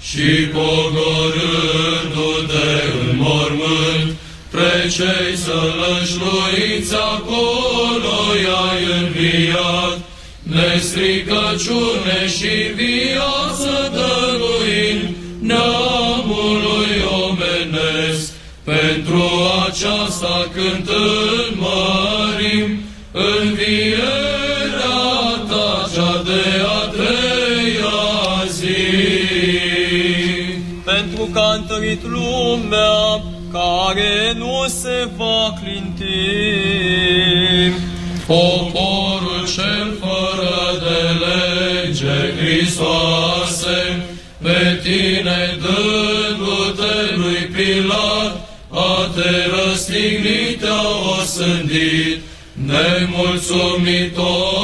și pogorându-te în mormânt, pe cei sălășluiți acolo i-ai înviat, nestricăciune și viață dăruind neamului omenesc. Pentru aceasta cântând mărim că a întărit lumea care nu se va clinti. Poporul cel fără de lege, Hristoase, pe tine dându-te lui Pilat, a te răstignit, te-a osândit, nemulțumitor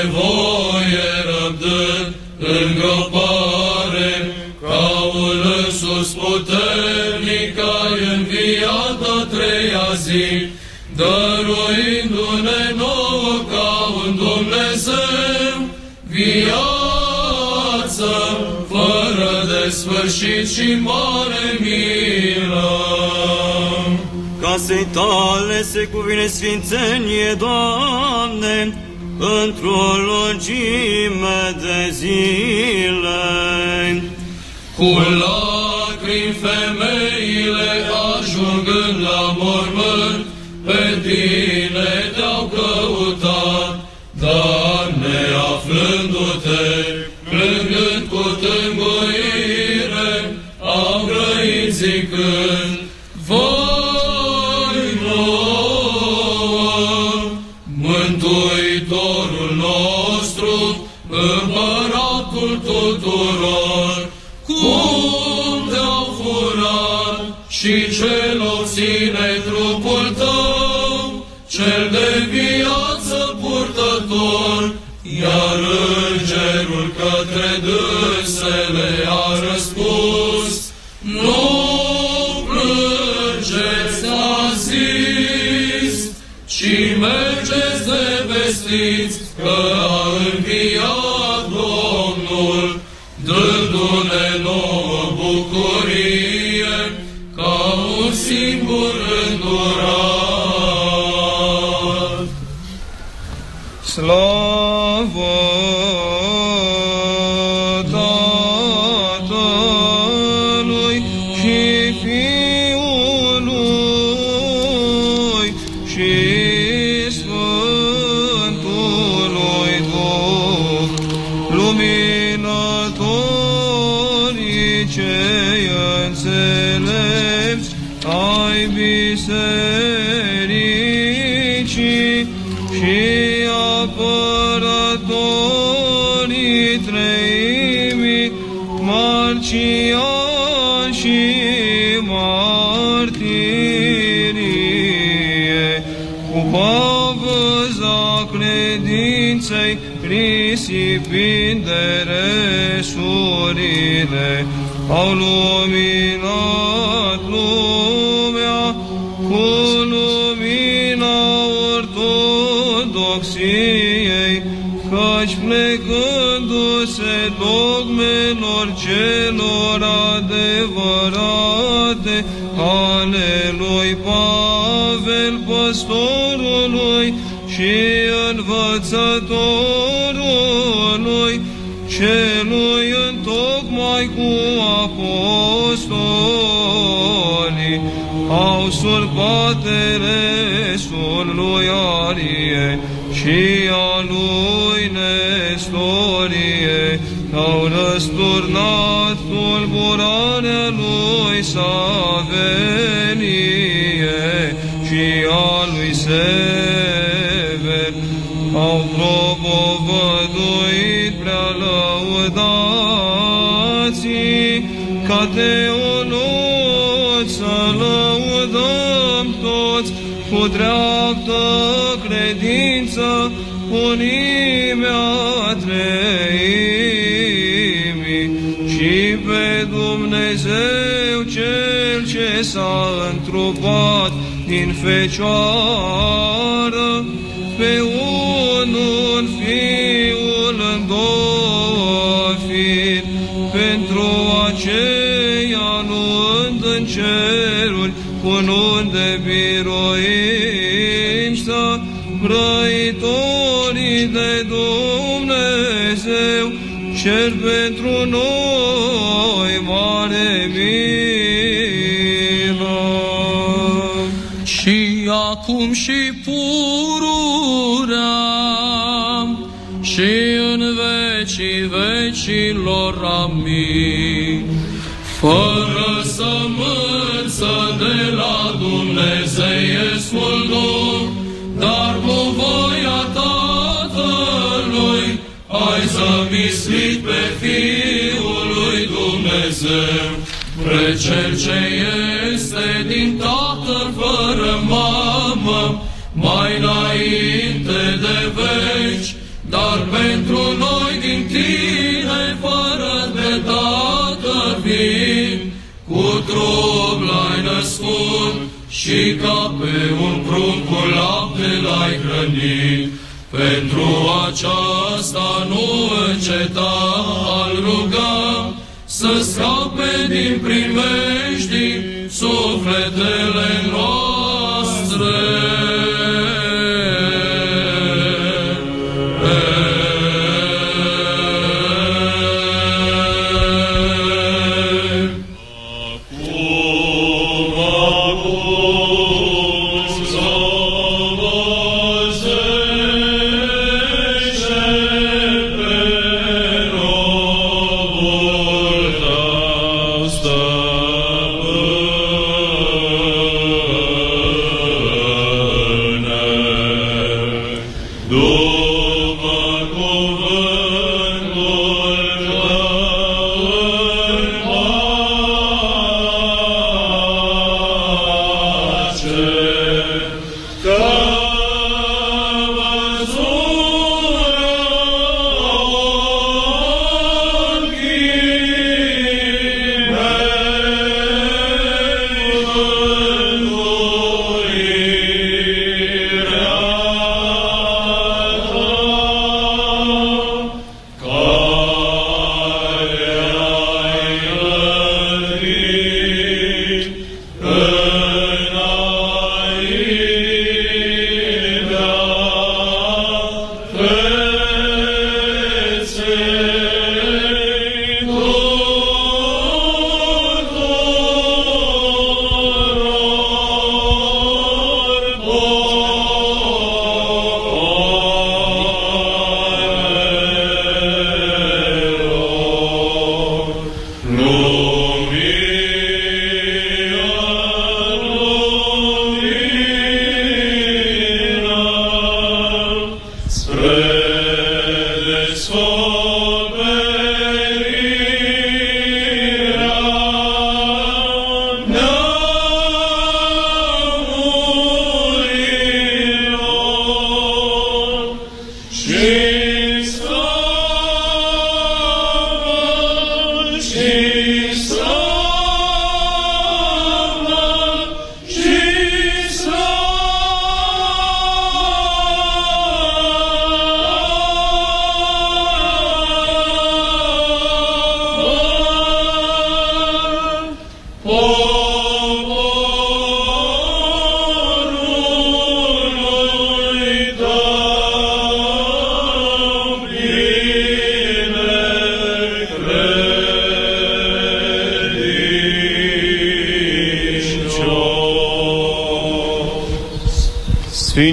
la de voie răbdând îngropare, ca un însus puternic ai înviat a treia zi, dăruindu-ne nouă ca un Dumnezeu viață fără de sfârșit și mare milă. Casei tale se cuvine sfințenie, Doamne, într-o lungime de zile. Cu lacrimi femeile ajungând la mormânt, pe tine credinței risipind de resurile, au luminat lumea cu lumina ortodoxiei, căci plecându-se dogmelor celor adevărate ale lui Pavel, păstorului și învățătorului, celui întocmai cu apostolii, au surpat resul lui Arie și a lui Nestorie, au răsturnat tulburarea lui Savenie și a lui Sever, au propovăduit prea lăudații, ca teologi să lăudăm toți. Cu dreaptă credință unimea treimii și pe Dumnezeu Cel ce s-a întrupat din Fecioară ceruri, cu unde biroim să răitorii de Dumnezeu, cer pentru noi mare milă. și acum și pururea și în vecii vecilor. Amin. Fără sămânță de la Dumnezeiescul Duh, dar cu voia Tatălui, ai zămislit pe Fiul lui Dumnezeu, pre Cel ce este pe un prunc cu lapte l-ai hrănit. Pentru aceasta nu înceta al rugăm să scape din primești sufletele noastre.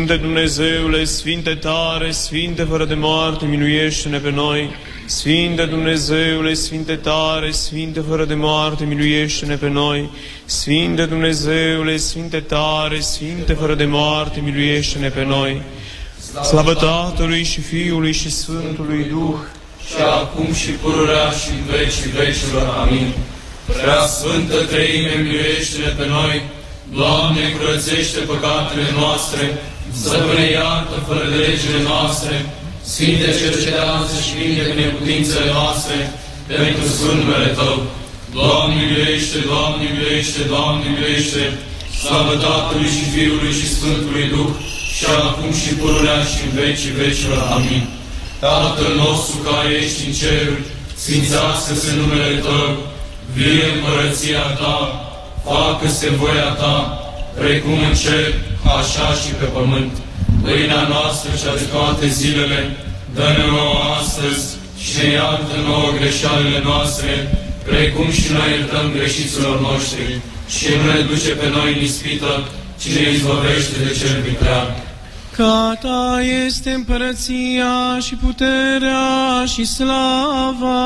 Sfinte Dumnezeule, Sfinte tare, Sfinte fără de moarte, miluiește-ne pe noi. Sfinte Dumnezeule, Sfinte tare, Sfinte fără de moarte, miluiește-ne pe noi. Sfinte Dumnezeule, Sfinte tare, Sfinte fără de moarte, miluiește-ne pe noi. Slavă Tatălui și Fiului și Sfântului Duh, și acum și pururea și în vecii vecilor. Amin. Prea Sfântă Treime, miluiește-ne pe noi, Doamne, curățește păcatele noastre, să ne iartă fără de legile noastre, Sfinte, cercetează și vinde cu neputințele noastre, pentru Sfânt numele Tău. Doamne, miluiește, Doamne, miluiește, Doamne, miluiește, slavă Tatălui și Fiului și Sfântului Duh, și acum și pururea și în vecii vecilor. Amin. Tatăl nostru care ești în ceruri, sfințească-se numele Tău, vie împărăția Ta, facă-se voia Ta, precum în cer, așa și pe pământ. Pâinea noastră cea de toate zilele, dă-ne nouă astăzi și ne iartă nouă greșalele noastre, precum și noi iertăm greșiților noștri. Și nu ne duce pe noi în ispită, ci ne izbăvește de cel viclean. Ca ta este împărăția și puterea și slava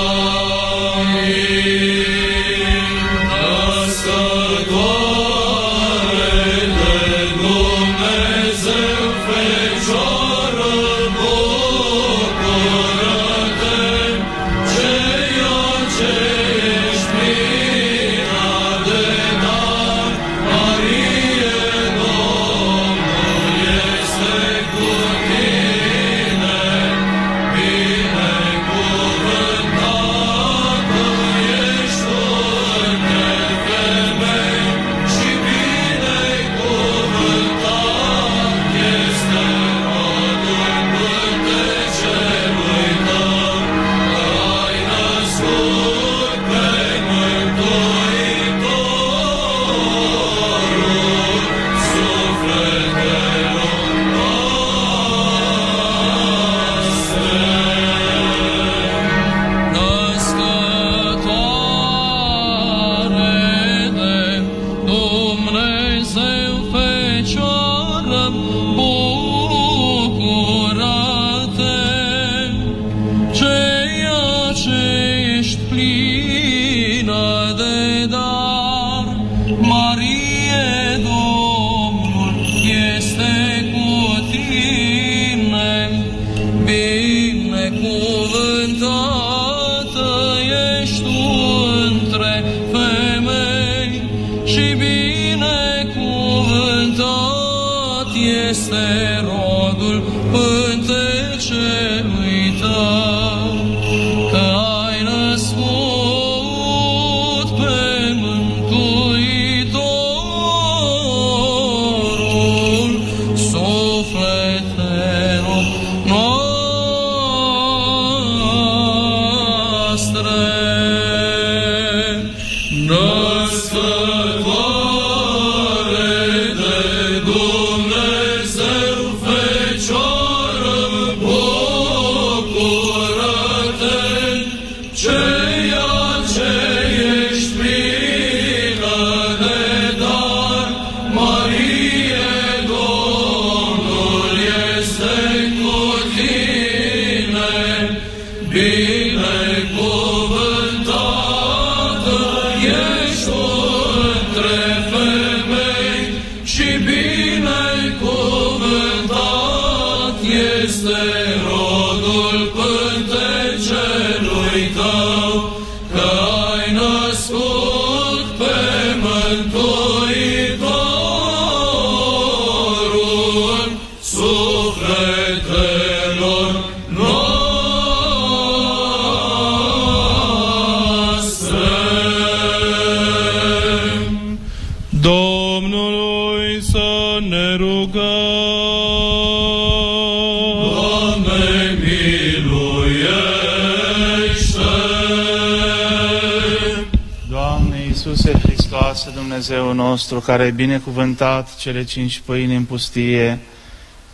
nostru, care ai binecuvântat cele cinci pâini în pustie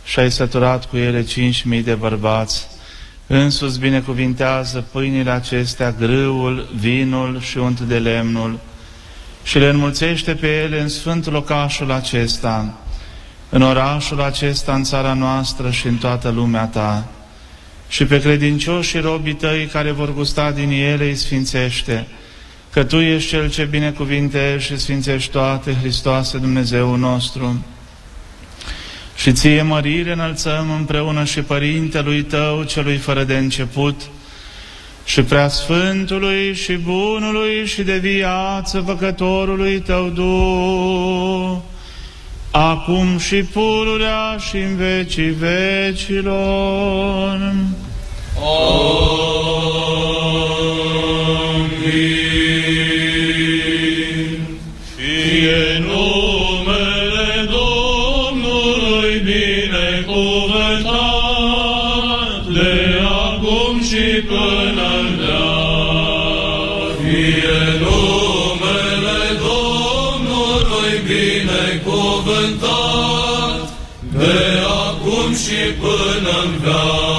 și ai săturat cu ele cinci mii de bărbați, însuți binecuvintează pâinile acestea, grâul, vinul și unt de lemnul, și le înmulțește pe ele în sfântul locașul acesta, în orașul acesta, în țara noastră și în toată lumea ta. Și pe credincioșii robii tăi care vor gusta din ele îi sfințește, că Tu ești Cel ce binecuvintești și sfințești toate, Hristoase Dumnezeu nostru. Și ție mărire înălțăm împreună și Părintelui Tău, celui fără de început, și preasfântului și bunului și de viață făcătorului Tău Duh, acum și pururea și în vecii vecilor. Amin. Și până în veac.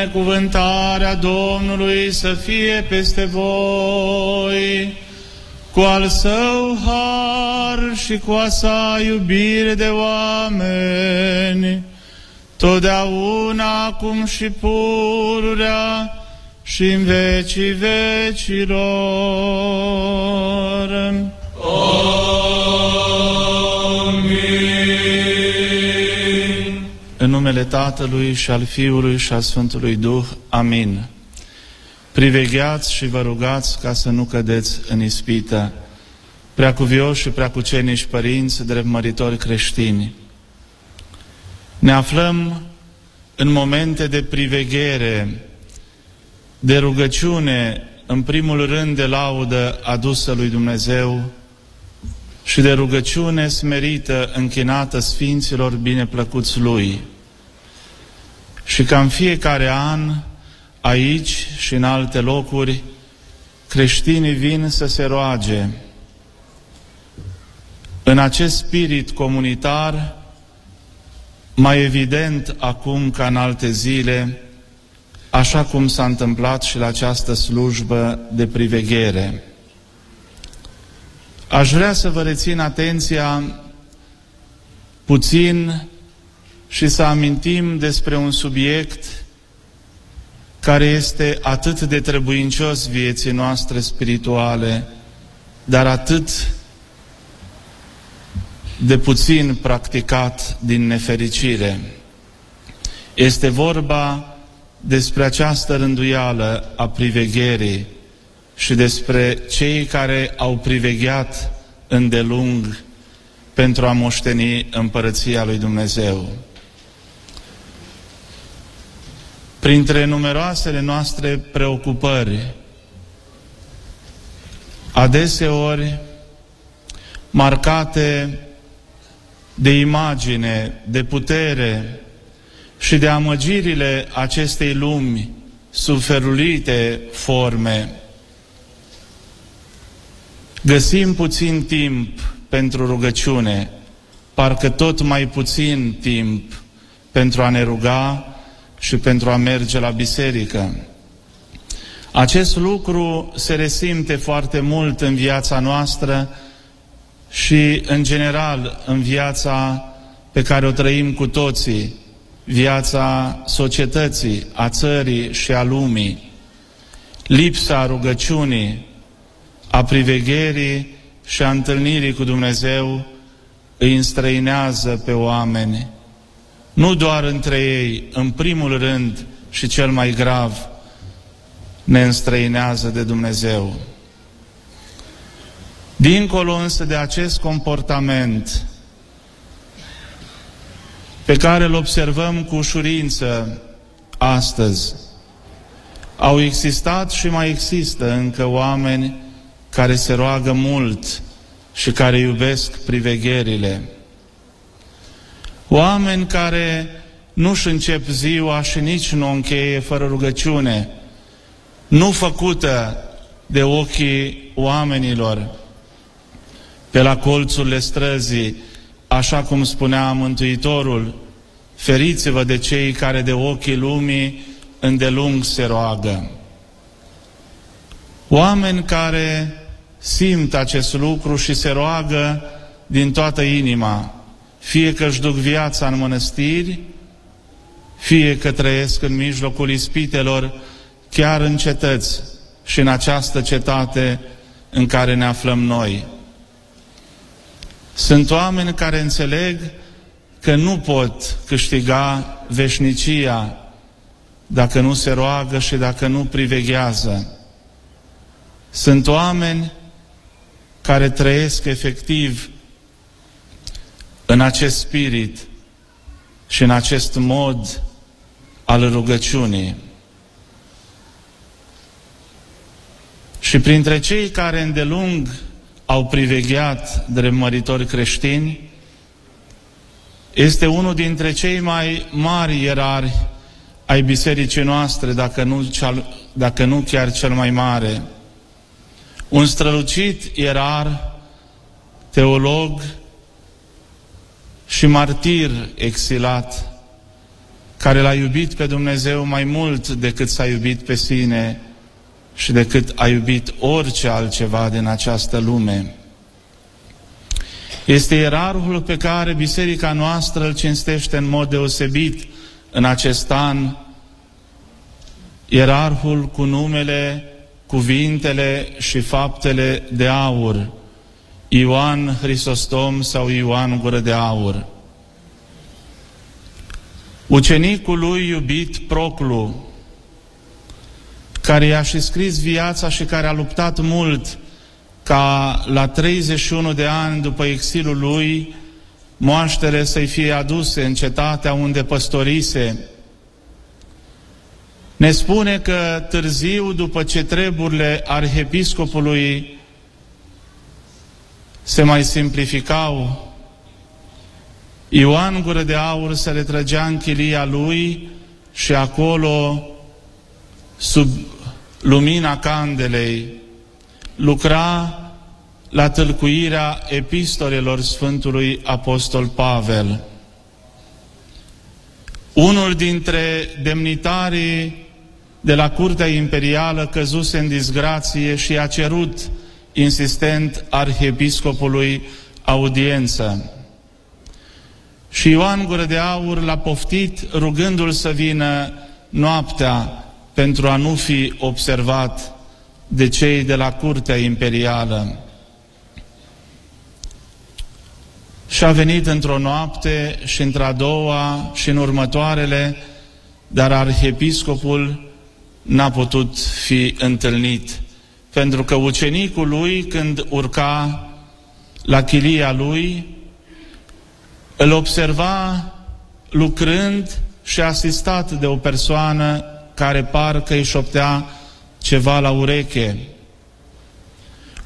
Binecuvântarea Domnului să fie peste voi, cu al său har și cu a sa iubire de oameni, totdeauna acum și pururea și în vecii vecilor. Numele Tatălui și al Fiului și al Sfântului Duh. Amin. Privegheați și vă rugați ca să nu cădeți în ispită. Preacuvioși și preacuceniși părinți, drept măritori creștini. Ne aflăm în momente de priveghere, de rugăciune, în primul rând de laudă adusă lui Dumnezeu și de rugăciune smerită, închinată Sfinților bineplăcuți Lui. Și ca în fiecare an, aici și în alte locuri, creștinii vin să se roage. În acest spirit comunitar, mai evident acum ca în alte zile, așa cum s-a întâmplat și la această slujbă de priveghere. Aș vrea să vă rețin atenția puțin și să amintim despre un subiect care este atât de trebuincios vieții noastre spirituale, dar atât de puțin practicat din nefericire. Este vorba despre această rânduială a privegherii și despre cei care au privegheat îndelung pentru a moșteni împărăția lui Dumnezeu. Printre numeroasele noastre preocupări, adeseori marcate de imagine, de putere și de amăgirile acestei lumi sub felurite forme, găsim puțin timp pentru rugăciune, parcă tot mai puțin timp pentru a ne ruga și pentru a merge la biserică. Acest lucru se resimte foarte mult în viața noastră și, în general, în viața pe care o trăim cu toții, viața societății, a țării și a lumii. Lipsa rugăciunii, a privegherii și a întâlnirii cu Dumnezeu îi înstrăinează pe oameni, nu doar între ei, în primul rând și cel mai grav, ne înstrăinează de Dumnezeu. Dincolo însă de acest comportament pe care îl observăm cu ușurință astăzi, au existat și mai există încă oameni care se roagă mult și care iubesc privegherile. Oameni care nu-și încep ziua și nici nu o încheie fără rugăciune, nu făcută de ochii oamenilor pe la colțurile străzii, așa cum spunea Mântuitorul, feriți-vă de cei care de ochii lumii îndelung se roagă. Oameni care simt acest lucru și se roagă din toată inima, fie că își duc viața în mănăstiri, fie că trăiesc în mijlocul ispitelor, chiar în cetăți și în această cetate în care ne aflăm noi. Sunt oameni care înțeleg că nu pot câștiga veșnicia dacă nu se roagă și dacă nu priveghează. Sunt oameni care trăiesc efectiv în acest spirit și în acest mod al rugăciunii. Și printre cei care îndelung au privegheat drept măritori creștini, este unul dintre cei mai mari ierari ai bisericii noastre, dacă nu, cel, dacă nu chiar cel mai mare. Un strălucit ierar, teolog și martir exilat, care l-a iubit pe Dumnezeu mai mult decât s-a iubit pe sine și decât a iubit orice altceva din această lume. Este ierarhul pe care biserica noastră îl cinstește în mod deosebit în acest an, ierarhul cu numele, cuvintele și faptele de aur, Ioan Hristostom sau Ioan Gură de Aur. Ucenicul lui iubit Proclu, care i-a și scris viața și care a luptat mult ca la 31 de ani după exilul lui, moaștere să-i fie aduse în cetatea unde păstorise. Ne spune că târziu, după ce treburile arhiepiscopului se mai simplificau, Ioan Gură de Aur se retrăgea în chilia lui și acolo, sub lumina candelei, lucra la tâlcuirea epistolelor Sfântului Apostol Pavel. Unul dintre demnitarii de la Curtea Imperială căzuse în disgrație și a cerut insistent arhiepiscopului audiență. Și Ioan Gură de Aur l-a poftit rugându-l să vină noaptea pentru a nu fi observat de cei de la curtea imperială. Și a venit într-o noapte și într-a doua și în următoarele, dar arhiepiscopul n-a putut fi întâlnit, pentru că ucenicul lui, când urca la chilia lui, îl observa lucrând și asistat de o persoană care parcă își șoptea ceva la ureche.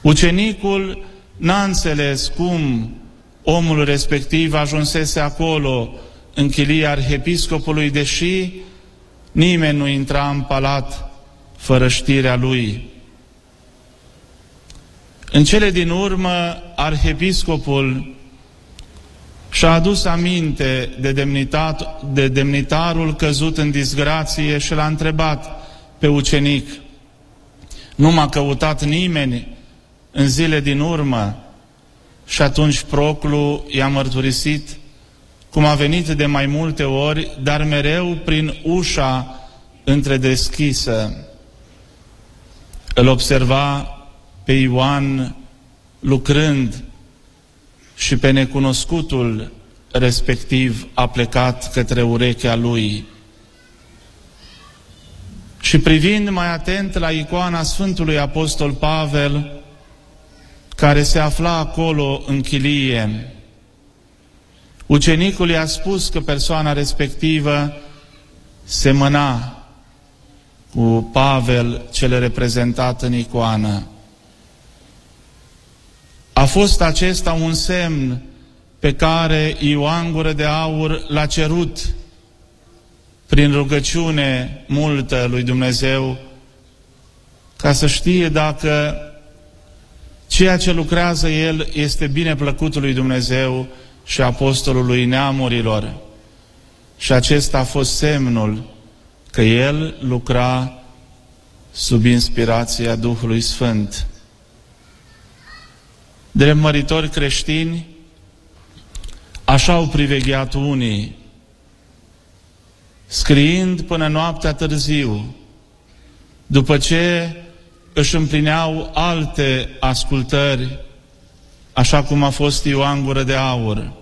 Ucenicul n-a înțeles cum omul respectiv ajunsese acolo în chilia arhiepiscopului, deși nimeni nu intra în palat fără știrea lui. În cele din urmă, arhiepiscopul și-a adus aminte de, demnitat, de demnitarul căzut în disgrație și l-a întrebat pe ucenic. Nu m-a căutat nimeni în zile din urmă și atunci Proclu i-a mărturisit cum a venit de mai multe ori, dar mereu prin ușa întredeschisă. Îl observa pe Ioan lucrând și pe necunoscutul respectiv a plecat către urechea lui. Și privind mai atent la icoana Sfântului Apostol Pavel, care se afla acolo în chilie, ucenicul i-a spus că persoana respectivă semăna cu Pavel, cel reprezentat în icoană. A fost acesta un semn pe care Ioan Gură de Aur l-a cerut prin rugăciune multă lui Dumnezeu ca să știe dacă ceea ce lucrează el este bine plăcut lui Dumnezeu și apostolului neamurilor. Și acesta a fost semnul că el lucra sub inspirația Duhului Sfânt. Drept măritori creștini, așa au privegheat unii, scriind până noaptea târziu, după ce își împlineau alte ascultări, așa cum a fost Ioan Gură de Aur.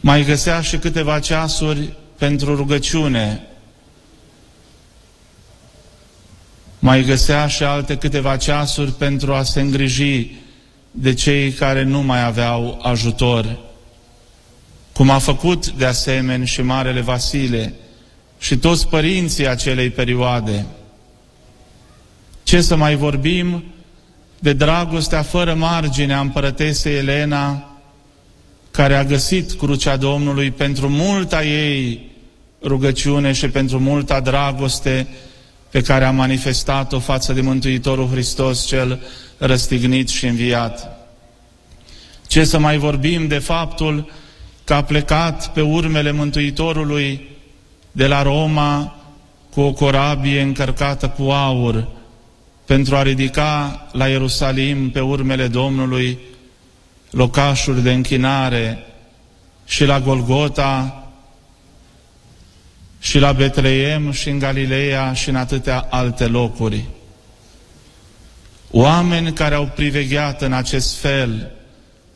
Mai găsea și câteva ceasuri pentru rugăciune, mai găsea și alte câteva ceasuri pentru a se îngriji de cei care nu mai aveau ajutor, cum a făcut de asemenea și Marele Vasile și toți părinții acelei perioade. Ce să mai vorbim de dragostea fără margine a împărătesei Elena, care a găsit crucea Domnului pentru multa ei rugăciune și pentru multa dragoste pe care a manifestat-o față de Mântuitorul Hristos cel răstignit și înviat. Ce să mai vorbim de faptul că a plecat pe urmele Mântuitorului de la Roma cu o corabie încărcată cu aur pentru a ridica la Ierusalim pe urmele Domnului locașuri de închinare și la Golgota și la Betleem și în Galileea și în atâtea alte locuri. Oameni care au privegheat în acest fel,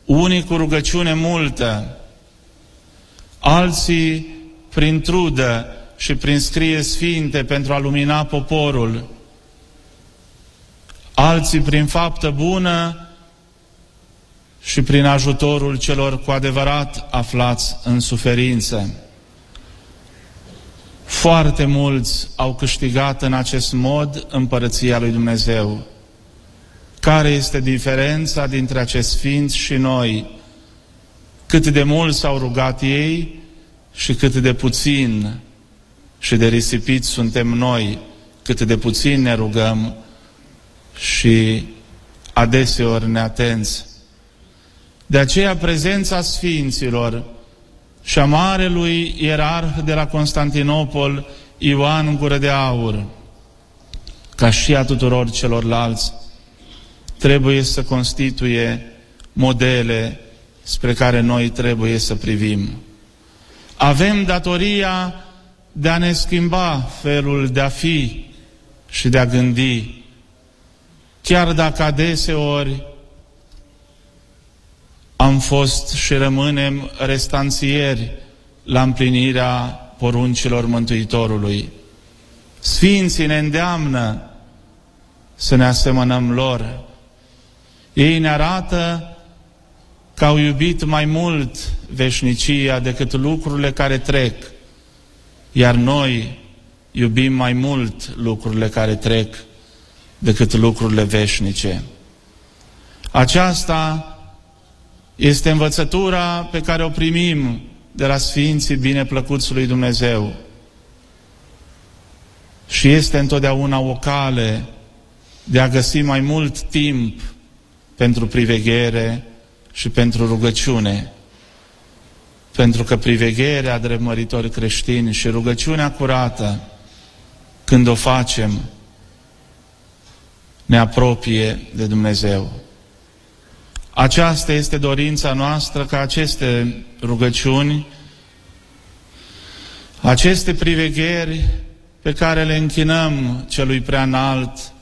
unii cu rugăciune multă, alții prin trudă și prin scrie sfinte pentru a lumina poporul, alții prin faptă bună și prin ajutorul celor cu adevărat aflați în suferință. Foarte mulți au câștigat în acest mod împărăția lui Dumnezeu. Care este diferența dintre acești sfinți și noi? Cât de mult s-au rugat ei și cât de puțin și de risipiți suntem noi, cât de puțin ne rugăm și adeseori neatenți. De aceea prezența Sfinților și a Marelui Ierarh de la Constantinopol, Ioan Gură de Aur, ca și a tuturor celorlalți, trebuie să constituie modele spre care noi trebuie să privim. Avem datoria de a ne schimba felul de a fi și de a gândi, chiar dacă adeseori am fost și rămânem restanțieri la împlinirea poruncilor Mântuitorului. Sfinții ne îndeamnă să ne asemănăm lor. Ei ne arată că au iubit mai mult veșnicia decât lucrurile care trec, iar noi iubim mai mult lucrurile care trec decât lucrurile veșnice. Aceasta este învățătura pe care o primim de la Sfinții Bineplăcuți lui Dumnezeu. Și este întotdeauna o cale de a găsi mai mult timp pentru priveghere și pentru rugăciune. Pentru că privegherea drepmăritori creștini și rugăciunea curată, când o facem, ne apropie de Dumnezeu. Aceasta este dorința noastră ca aceste rugăciuni, aceste privegheri pe care le închinăm celui prea înalt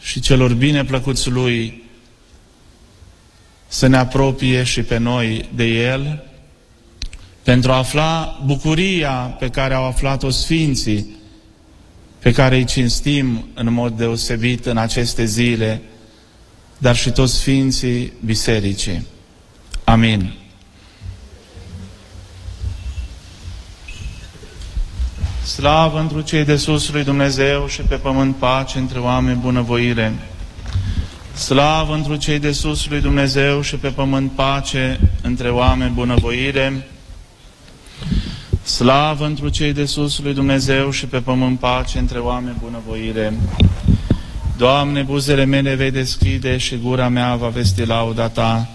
și celor bine plăcuți lui, să ne apropie și pe noi de El, pentru a afla bucuria pe care au aflat-o Sfinții, pe care îi cinstim în mod deosebit în aceste zile, dar și toți Sfinții Bisericii. Amin. Slavă întru cei de sus lui Dumnezeu și pe pământ pace între oameni bunăvoire. Slavă întru cei de sus lui Dumnezeu și pe pământ pace între oameni bunăvoire. Slavă întru cei de sus lui Dumnezeu și pe pământ pace între oameni bunăvoire. Doamne, buzele mele vei deschide și gura mea va vesti lauda Ta.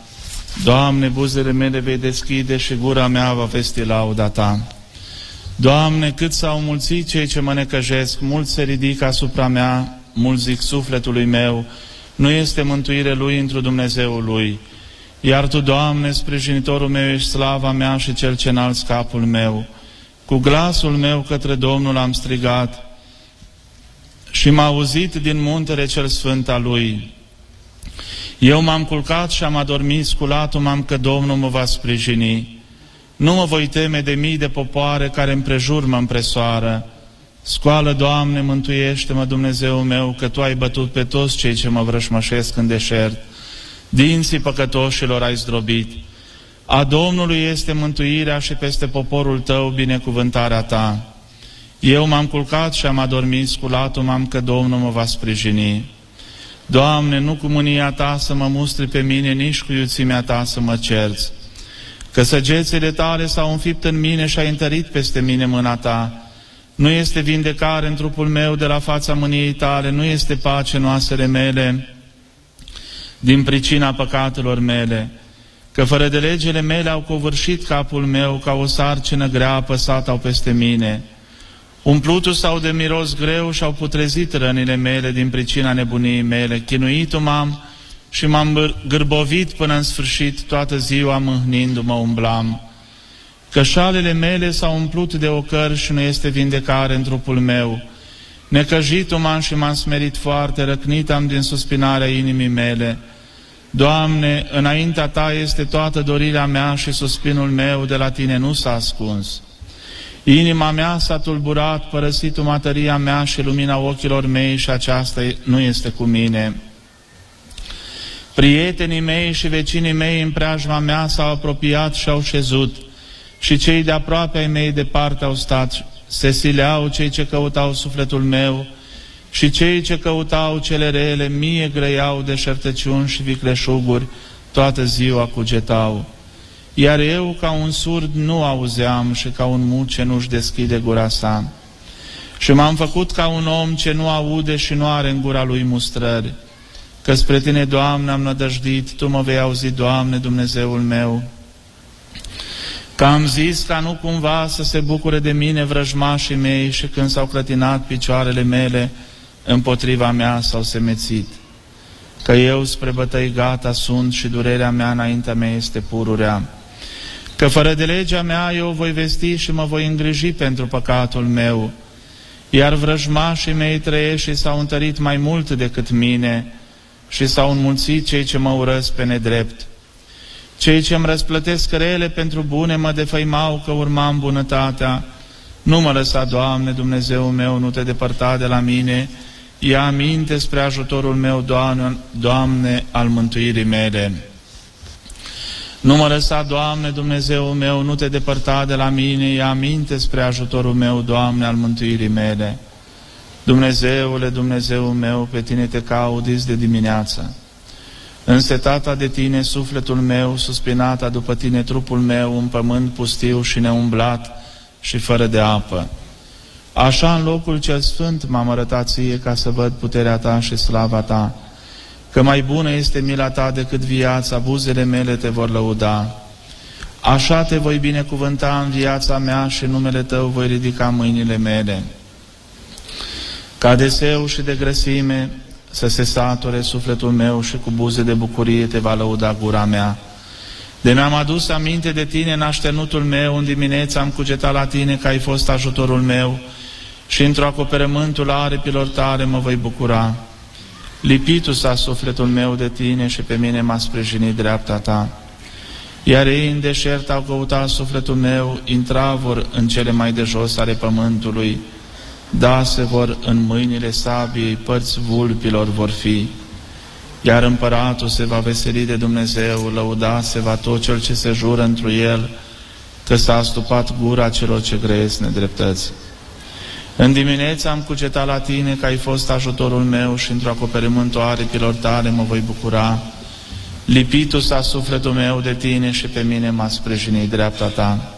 Doamne, buzele mele vei deschide și gura mea va vesti lauda Ta. Doamne, cât s-au mulțit cei ce mă necăjesc, mult se ridică asupra mea, mult zic sufletului meu, nu este mântuire lui într Dumnezeul lui. Iar Tu, Doamne, sprijinitorul meu, ești slava mea și cel ce înalți capul meu. Cu glasul meu către Domnul am strigat și m-a auzit din muntele cel sfânt al Lui. Eu m-am culcat și am adormit, sculatul m-am că Domnul mă va sprijini. Nu mă voi teme de mii de popoare care împrejur mă împresoară. Scoală, Doamne, mântuiește-mă, Dumnezeu meu, că Tu ai bătut pe toți cei ce mă vrășmășesc în deșert. Dinții păcătoșilor ai zdrobit. A Domnului este mântuirea și peste poporul Tău binecuvântarea Ta. Eu m-am culcat și am adormit, sculatul m-am că Domnul mă va sprijini. Doamne, nu cu mânia Ta să mă mustri pe mine, nici cu iuțimea Ta să mă cerți. Că săgețile Tale s-au înfipt în mine și ai întărit peste mine mâna Ta. Nu este vindecare în trupul meu de la fața mâniei Tale, nu este pace în oasele mele din pricina păcatelor mele că fără de legele mele au covârșit capul meu ca o sarcină grea apăsat au peste mine. Umplutul sau de miros greu și-au putrezit rănile mele din pricina nebuniei mele. Chinuitul m-am și m-am gârbovit până în sfârșit, toată ziua mâhnindu-mă umblam. Cășalele mele s-au umplut de ocări și nu este vindecare în trupul meu. Necăjitul m-am și m-am smerit foarte, răcnit am din suspinarea inimii mele. Doamne, înaintea Ta este toată dorirea mea și suspinul meu de la Tine nu s-a ascuns. Inima mea s-a tulburat, părăsit matăria mea și lumina ochilor mei și aceasta nu este cu mine. Prietenii mei și vecinii mei în preajma mea s-au apropiat și au șezut și cei de aproape ai mei departe au stat. Se sileau cei ce căutau sufletul meu și cei ce căutau cele rele mie grăiau de șertăciuni și vicleșuguri, toată ziua cugetau. Iar eu, ca un surd, nu auzeam și ca un mut ce nu-și deschide gura sa. Și m-am făcut ca un om ce nu aude și nu are în gura lui mustrări. Că spre Tine, Doamne, am nădăjdit, Tu mă vei auzi, Doamne, Dumnezeul meu. Că am zis ca nu cumva să se bucure de mine vrăjmașii mei și când s-au clătinat picioarele mele, împotriva mea s-au semețit. Că eu spre bătăi gata sunt și durerea mea înaintea mea este pururea. Că fără de legea mea eu voi vesti și mă voi îngriji pentru păcatul meu. Iar vrăjmașii mei trăiești și s-au întărit mai mult decât mine și s-au înmulțit cei ce mă urăsc pe nedrept. Cei ce îmi răsplătesc rele pentru bune mă defăimau că urmam bunătatea. Nu mă lăsa, Doamne, Dumnezeu meu, nu te depărta de la mine, Ia aminte spre ajutorul meu, Doamne, Doamne, al mântuirii mele. Nu mă lăsa, Doamne, Dumnezeu meu, nu te depărta de la mine, ia aminte spre ajutorul meu, Doamne, al mântuirii mele. Dumnezeule, Dumnezeu meu, pe tine te caut de dimineață. Însetata de tine, sufletul meu, suspinata după tine, trupul meu, un pământ pustiu și neumblat și fără de apă. Așa în locul cel sfânt m-am arătat ție ca să văd puterea ta și slava ta, că mai bună este mila ta decât viața, buzele mele te vor lăuda. Așa te voi binecuvânta în viața mea și numele tău voi ridica mâinile mele. Ca de seu și de grăsime să se sature sufletul meu și cu buze de bucurie te va lăuda gura mea. De mi-am adus aminte de tine în așternutul meu, în dimineața am cugetat la tine că ai fost ajutorul meu și într-o acoperământul aripilor tale mă voi bucura. Lipitul s-a sufletul meu de tine și pe mine m-a sprijinit dreapta ta. Iar ei în deșert au căutat sufletul meu, intravor în cele mai de jos ale pământului, da se vor în mâinile sabiei, părți vulpilor vor fi, iar împăratul se va veseli de Dumnezeu, lăuda se va tot cel ce se jură întru el, că s-a astupat gura celor ce grăiesc nedreptăți. În dimineața am cugetat la tine că ai fost ajutorul meu și într-o acoperământul aripilor tale mă voi bucura. Lipitul s-a sufletul meu de tine și pe mine m-a sprijinit dreapta ta.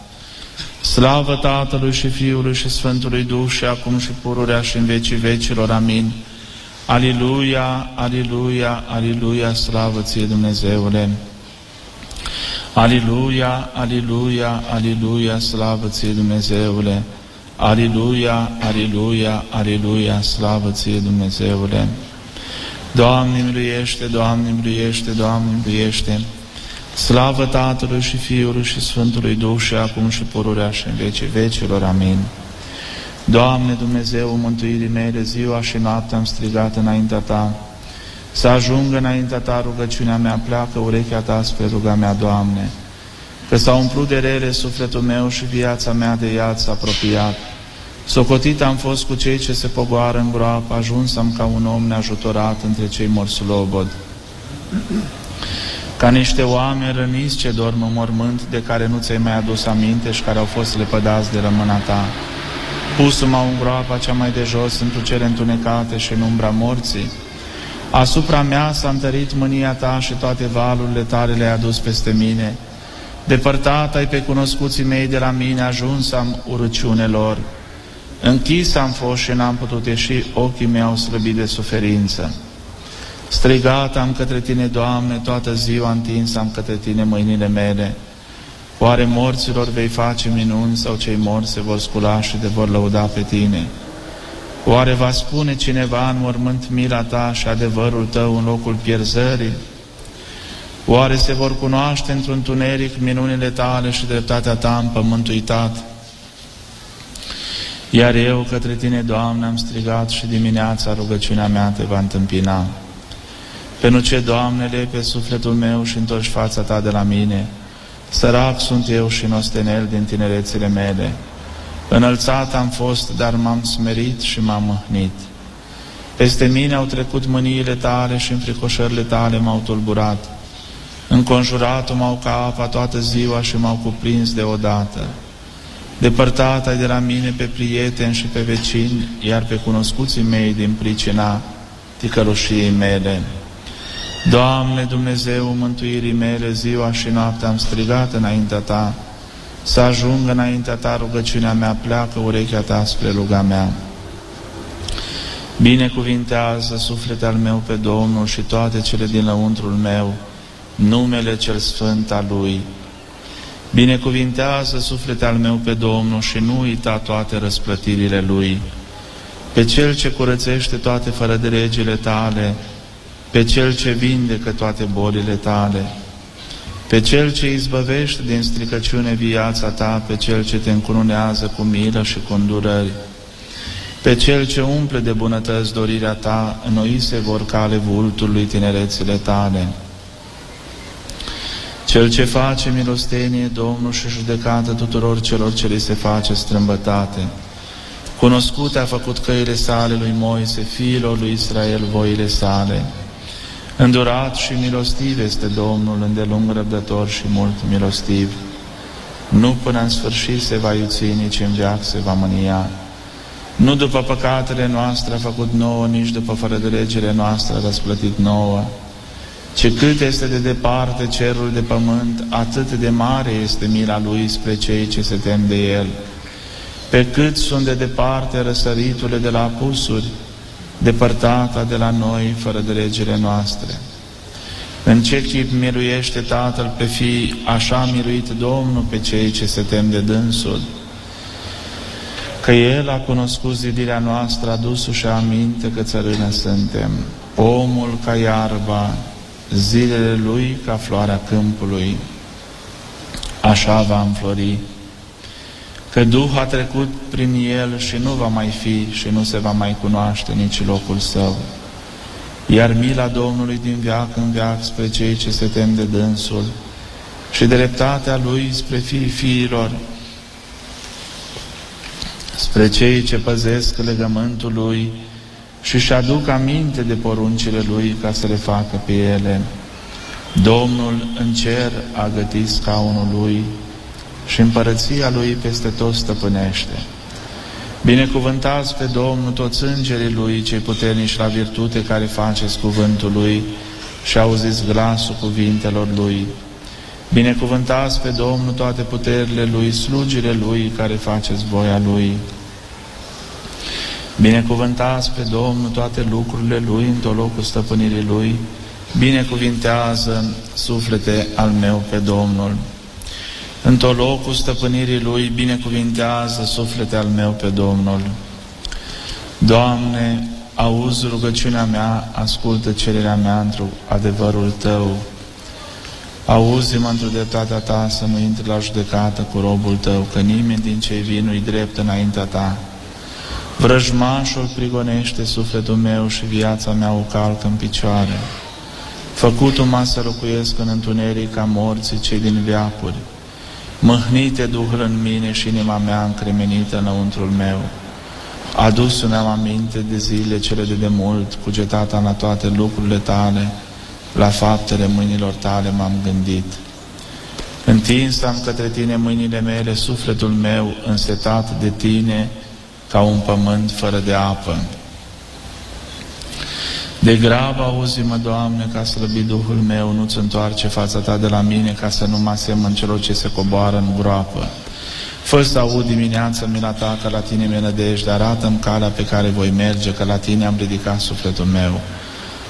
Slavă Tatălui și Fiului și Sfântului Duh și acum și pururea și în vecii vecilor. Amin. Aliluia, aliluia, aliluia, slavă ție Dumnezeule. Aliluia, aliluia, aliluia, slavă ție Dumnezeule. Aliluia, aliluia, aliluia, slavă ție Dumnezeule. Doamne miluiește, Doamne miluiește, Doamne miluiește. Slavă Tatălui și Fiului și Sfântului Duh și acum și pururea și în vecii vecilor. Amin. Doamne Dumnezeu, mântuirii mele, ziua și noaptea am strigat înaintea Ta. Să ajungă înaintea Ta rugăciunea mea, pleacă urechea Ta spre ruga mea, Doamne. Că s-a umplut de rele sufletul meu și viața mea de iad s-a apropiat. Socotit am fost cu cei ce se pogoară în groapă, ajuns am ca un om neajutorat între cei morsulobod ca niște oameni răniți ce dorm în mormânt, de care nu ți-ai mai adus aminte și care au fost lepădați de rămâna ta. Pus-mă în groapa cea mai de jos, într cele întunecate și în umbra morții. Asupra mea s-a întărit mânia ta și toate valurile tale le-ai adus peste mine. Depărtat ai pe cunoscuții mei de la mine, ajuns am urăciunelor. Închis am fost și n-am putut ieși, ochii mei au slăbit de suferință. Strigat am către Tine, Doamne, toată ziua întins am către Tine mâinile mele. Oare morților vei face minuni sau cei morți se vor scula și te vor lăuda pe Tine? Oare va spune cineva în mormânt mila Ta și adevărul Tău în locul pierzării? Oare se vor cunoaște într-un tuneric minunile Tale și dreptatea Ta în pământul uitat? Iar eu către Tine, Doamne, am strigat și dimineața rugăciunea mea Te va întâmpina. Pentru ce, Doamnele, pe sufletul meu și întorci fața Ta de la mine. Sărac sunt eu și nostenel din tinerețele mele. Înălțat am fost, dar m-am smerit și m-am măhnit. Peste mine au trecut mâniile tale și înfricoșările tale m-au tulburat. Înconjurat m-au ca apa toată ziua și m-au cuprins deodată. Depărtat ai de la mine pe prieteni și pe vecini, iar pe cunoscuții mei din pricina ticăloșiei mele. Doamne Dumnezeu mântuirii mele, ziua și noaptea am strigat înaintea Ta, să ajungă înaintea Ta rugăciunea mea, pleacă urechea Ta spre ruga mea. Binecuvintează sufletul al meu pe Domnul și toate cele din lăuntrul meu, numele cel sfânt al Lui. Binecuvintează sufletul al meu pe Domnul și nu uita toate răsplătirile Lui. Pe Cel ce curățește toate fără de regile Tale, pe Cel ce vindecă toate bolile tale, pe Cel ce izbăvește din stricăciune viața ta, pe Cel ce te încununează cu milă și cu îndurări, pe Cel ce umple de bunătăți dorirea ta, noi se vor cale vultului tinerețile tale. Cel ce face milostenie, Domnul și judecată tuturor celor ce li se face strâmbătate, Cunoscute a făcut căile sale lui Moise, fiilor lui Israel, voile sale. Îndurat și milostiv este Domnul, îndelung răbdător și mult milostiv. Nu până în sfârșit se va iuți, nici în viață se va mânia. Nu după păcatele noastre a făcut nouă, nici după fără de legile noastre a răsplătit nouă. Ce cât este de departe cerul de pământ, atât de mare este mila Lui spre cei ce se tem de El. Pe cât sunt de departe răsăriturile de la apusuri, depărtata de la noi fără de legile noastre. În ce chip miruiește Tatăl pe fii, așa miruit Domnul pe cei ce se tem de dânsul. Că El a cunoscut zidirea noastră, adus-și aminte că țărână suntem. Omul ca iarba, zilele Lui ca floarea câmpului, așa va înflori. Că Duh a trecut prin El și nu va mai fi și nu se va mai cunoaște nici locul Său iar mila Domnului din veac în veac spre cei ce se tem de dânsul și dreptatea Lui spre fii fiilor, spre cei ce păzesc legământul Lui și-și aduc aminte de poruncile Lui ca să le facă pe ele. Domnul în cer a gătit scaunul Lui și împărăția Lui peste tot stăpânește. Binecuvântați pe Domnul toți îngerii Lui, cei puternici la virtute care faceți cuvântul Lui și auziți glasul cuvintelor Lui. Binecuvântați pe Domnul toate puterile Lui, slugile Lui care faceți voia Lui. Binecuvântați pe Domnul toate lucrurile Lui în tot locul stăpânirii Lui. Binecuvintează suflete al meu pe Domnul. În tot locul stăpânirii Lui binecuvintează suflete al meu pe Domnul. Doamne, auzi rugăciunea mea, ascultă cererea mea într adevărul Tău. Auzi-mă într-o dreptatea Ta să nu intri la judecată cu robul Tău, că nimeni din cei vii nu-i drept înaintea Ta. Vrăjmașul prigonește sufletul meu și viața mea o calcă în picioare. Făcut-o să locuiesc în întuneric ca morții cei din veacuri. Mâhnite Duhul în mine și inima mea încremenită înăuntrul meu. Adus-mi am aminte de zile cele de demult, cugetata la toate lucrurile tale, la faptele mâinilor tale m-am gândit. Întins am către tine mâinile mele, sufletul meu însetat de tine ca un pământ fără de apă. De grabă auzi-mă, Doamne, ca slăbi Duhul meu, nu-ți întoarce fața Ta de la mine, ca să nu mă asemăn celor ce se coboară în groapă. Fă să aud dimineața mila Ta, că la Tine mi-e nădejde, arată-mi calea pe care voi merge, că la Tine am ridicat sufletul meu.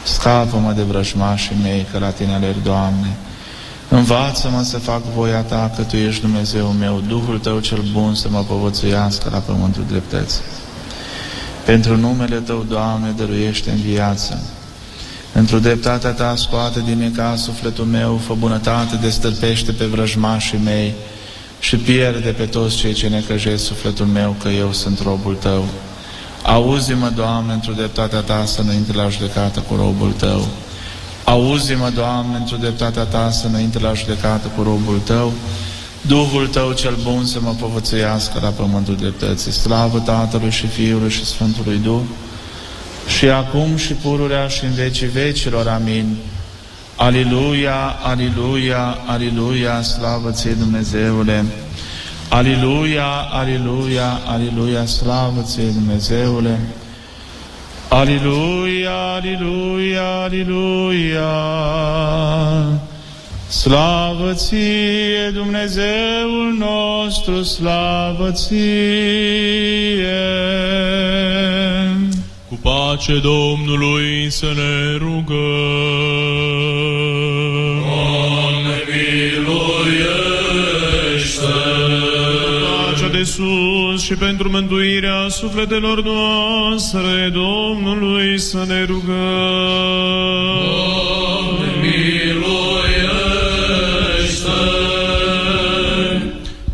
Scapă-mă de vrăjmașii mei, că la Tine alerg, Doamne. Învață-mă să fac voia Ta, că Tu ești Dumnezeu meu, Duhul Tău cel bun să mă povățuiască la pământul dreptății. Pentru numele Tău, Doamne, dăruiește în viață. Pentru dreptatea Ta scoate din eca sufletul meu, fă bunătate, destălpește pe vrăjmașii mei și pierde pe toți cei ce necăjesc sufletul meu, că eu sunt robul Tău. Auzi-mă, Doamne, într-o dreptatea Ta să nu intri la judecată cu robul Tău. Auzi-mă, Doamne, într-o dreptatea Ta să nu intri la judecată cu robul Tău. Duhul Tău cel bun să mă povățuiască la pământul dreptății. Slavă Tatălui și Fiului și Sfântului Duh, și acum și pururea și în vecii vecilor. Amin. Aliluia, aliluia, aliluia, slavă ție Dumnezeule! Aliluia, aliluia, aliluia, slavă ție Dumnezeule! Aliluia, aliluia, aliluia! Slavă ție, Dumnezeul nostru, slavă ție! Cu pace Domnului să ne rugăm. Doamne, miluiește! Pacea de sus și pentru mântuirea sufletelor noastre, Domnului să ne rugăm. Doamne, miluiește!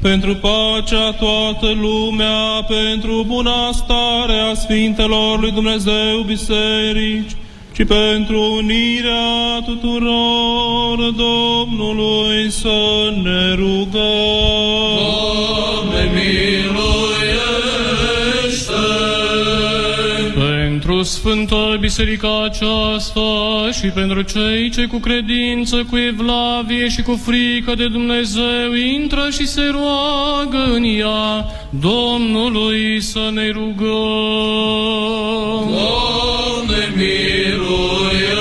Pentru pacea toată lumea, pentru bunăstarea Sfintelor lui Dumnezeu Biserici, și pentru unirea tuturor Domnului să ne rugăm. Doamne, miluiește! Sfântă biserica aceasta și pentru cei ce cu credință, cu evlavie și cu frică de Dumnezeu intră și se roagă în ea Domnului să ne rugăm. Doamne, miluiește!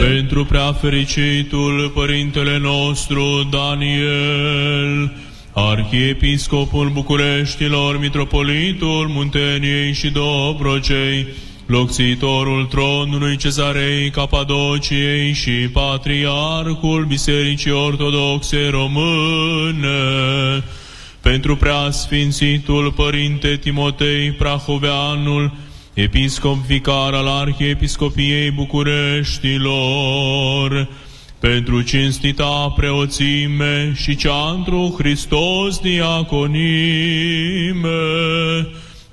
Pentru prea fericitul Părintele nostru Daniel, Arhiepiscopul Bucureștilor, Mitropolitul Munteniei și Dobrogei, locțitorul tronului Cezarei Capadociei și Patriarhul Bisericii Ortodoxe Române, pentru preasfințitul Părinte Timotei Prahoveanul, episcop vicar al Arhiepiscopiei Bucureștilor, pentru cinstita preoțime și cea întru Hristos diaconime,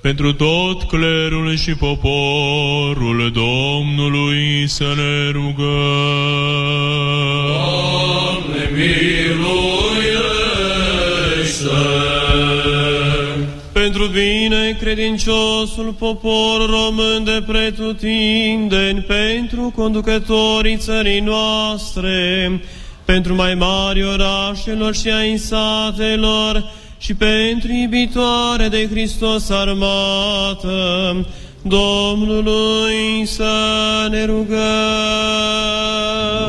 pentru tot clerul și poporul Domnului să ne rugăm. Doamne, miluiește! Pentru bine credinciosul popor român de pretutindeni, pentru conducătorii țării noastre, pentru mai mari orașelor și ai satelor, și pentru iubitoare de Hristos armată, Domnului să ne rugăm.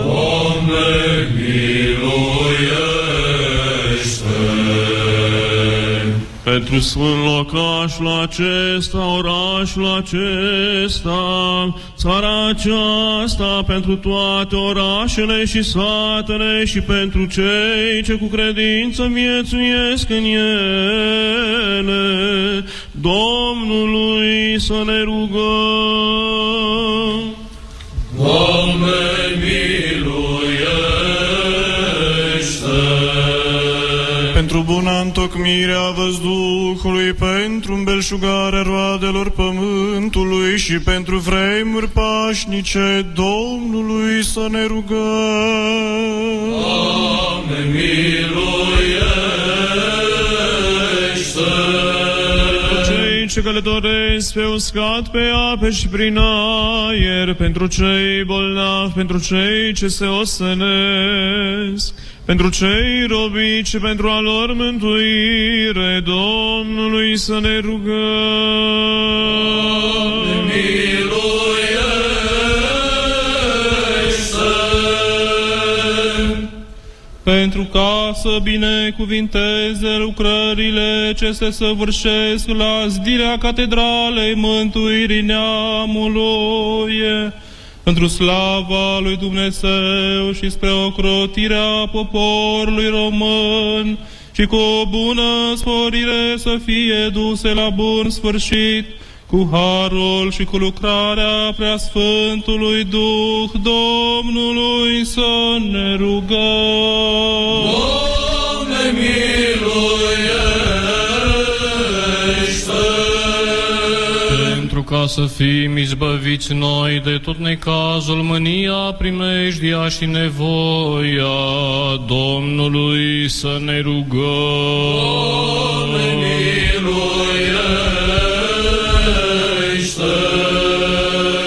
Doamne, miluiește! Pentru sfânt locașul acesta, orașul acesta, țara aceasta, pentru toate orașele și satele și pentru cei ce cu credință viețuiesc în ele, Domnului să ne rugăm. Doamne, buna întocmire a văzduhului, pentru îmbelșugarea roadelor pământului și pentru vremuri pașnice Domnului să ne rugăm. Doamne, miluiește! Cei ce călătoresc pe uscat, pe ape și prin aer, pentru cei bolnavi, pentru cei ce se ostenesc, pentru cei robici și pentru a lor mântuire, Domnului să ne rugăm. Miluiește! pentru ca să binecuvinteze lucrările ce se săvârșesc la zdirea Catedralei Mântuirii Neamului, pentru slava lui Dumnezeu și spre ocrotirea poporului român și cu o bună sporire să fie duse la bun sfârșit cu harul și cu lucrarea preasfântului Duh Domnului să ne rugăm. Doamne, miluiește! Pentru ca să fim izbăviți noi de tot necazul, mânia, primejdia și nevoia Domnului să ne rugăm. Doamne, miluiește!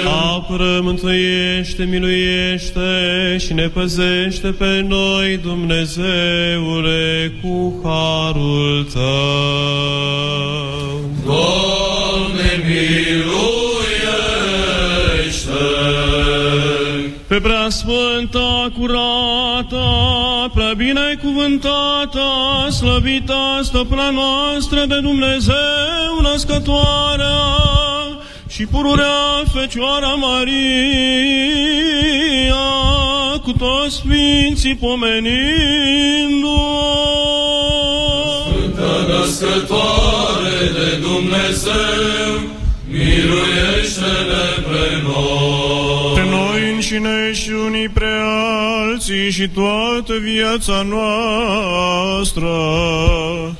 Apără, mântuiește, miluiește și ne păzește pe noi, Dumnezeule, cu harul Tău. Doamne, Pe prea sfânta, curată, prea binecuvântată, slăvita stăpâna noastră de Dumnezeu născătoarea și pururea Fecioara Maria, cu toți sfinții pomenindu-o. Sfântă născătoare de Dumnezeu, miluiește-ne pe noi! Pe noi înșine și unii pre alții și toată viața noastră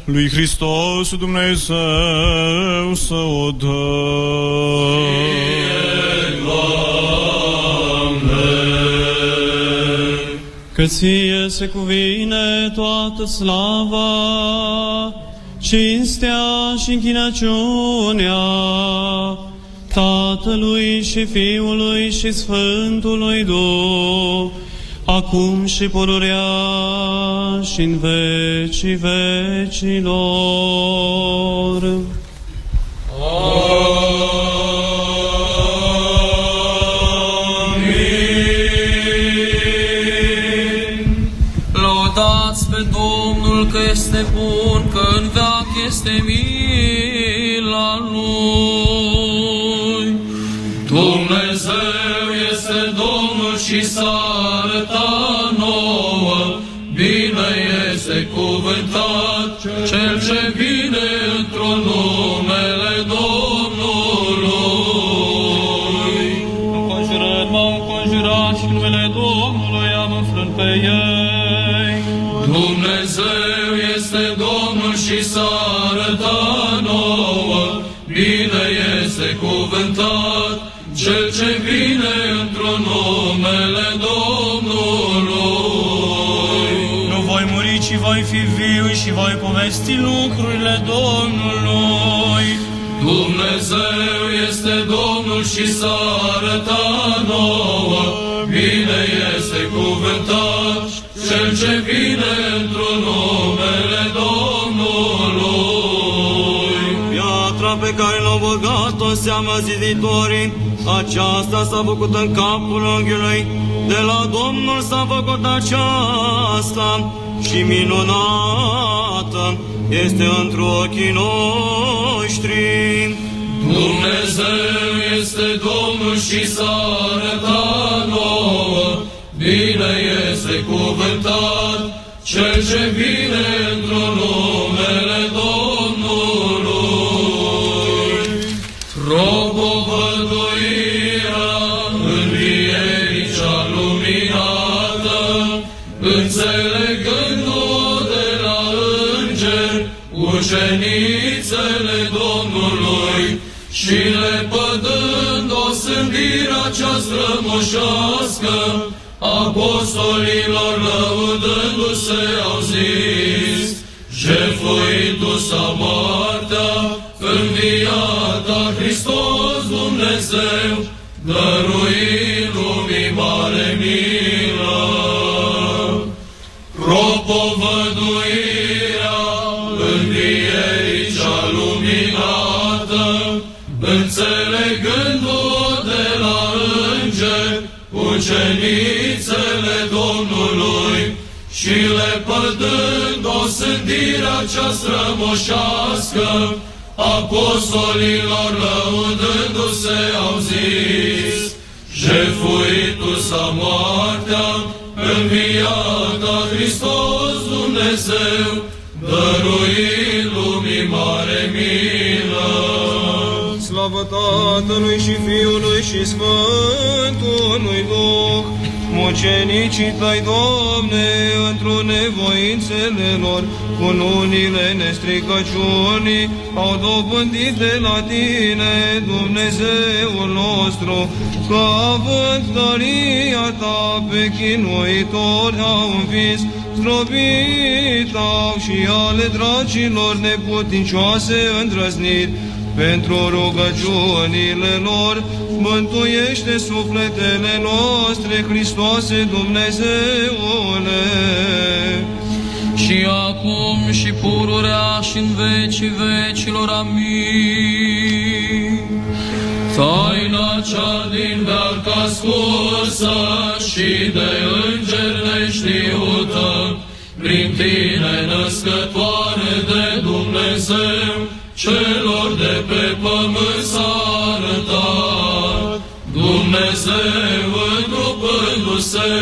lui Hristos Dumnezeu să o dăm. Că ție se cuvine toată slava cinstea și închinăciunea Tatălui și Fiului și Sfântului Duh, acum și pururea și în vecii vecilor. Lăudați și s-a voi povesti lucrurile Domnului. Dumnezeu este Domnul și s-a arătat nouă, bine este cuvântat cel ce vine într-o numele Domnului. Piatra pe care l-au băgat-o seamă ziditorii, aceasta s-a făcut în capul unghiului, de la Domnul s-a făcut aceasta și minunată este într ochii noștri. Dumnezeu este Domnul și s-a arătat nouă, bine este cuvântat cel ce vine într-o numele Domnului. Strămoșească, apostolilor lăudându-se au zis, jefuitu sa moartea, înviata Hristos Dumnezeu, dăruind le pădând o sândirea cea strămoșească, apostolilor lăudându-se au zis, jefuitu sa moartea, înviata Hristos Dumnezeu, dăruind lumii mare milă. Slavă Tatălui și Fiului și Sfântului Duh, mucenicii tăi, Doamne, într-o nevoințele lor, cu lunile nestricăciunii, au dobândit de la Tine, Dumnezeul nostru, că având tăria Ta pe chinuitori au învins, zdrobit au și ale dragilor neputincioase îndrăznit, pentru rugăciunile lor, mântuiește sufletele noastre, Hristoase Dumnezeule. și acum și pururea și în vecii vecilor. Amin. Taina cea din veac ascunsă și de înger neștiută, prin tine născătoare de Dumnezeu, celor de pe pământ s-a arătat. Dumnezeu întrupându-se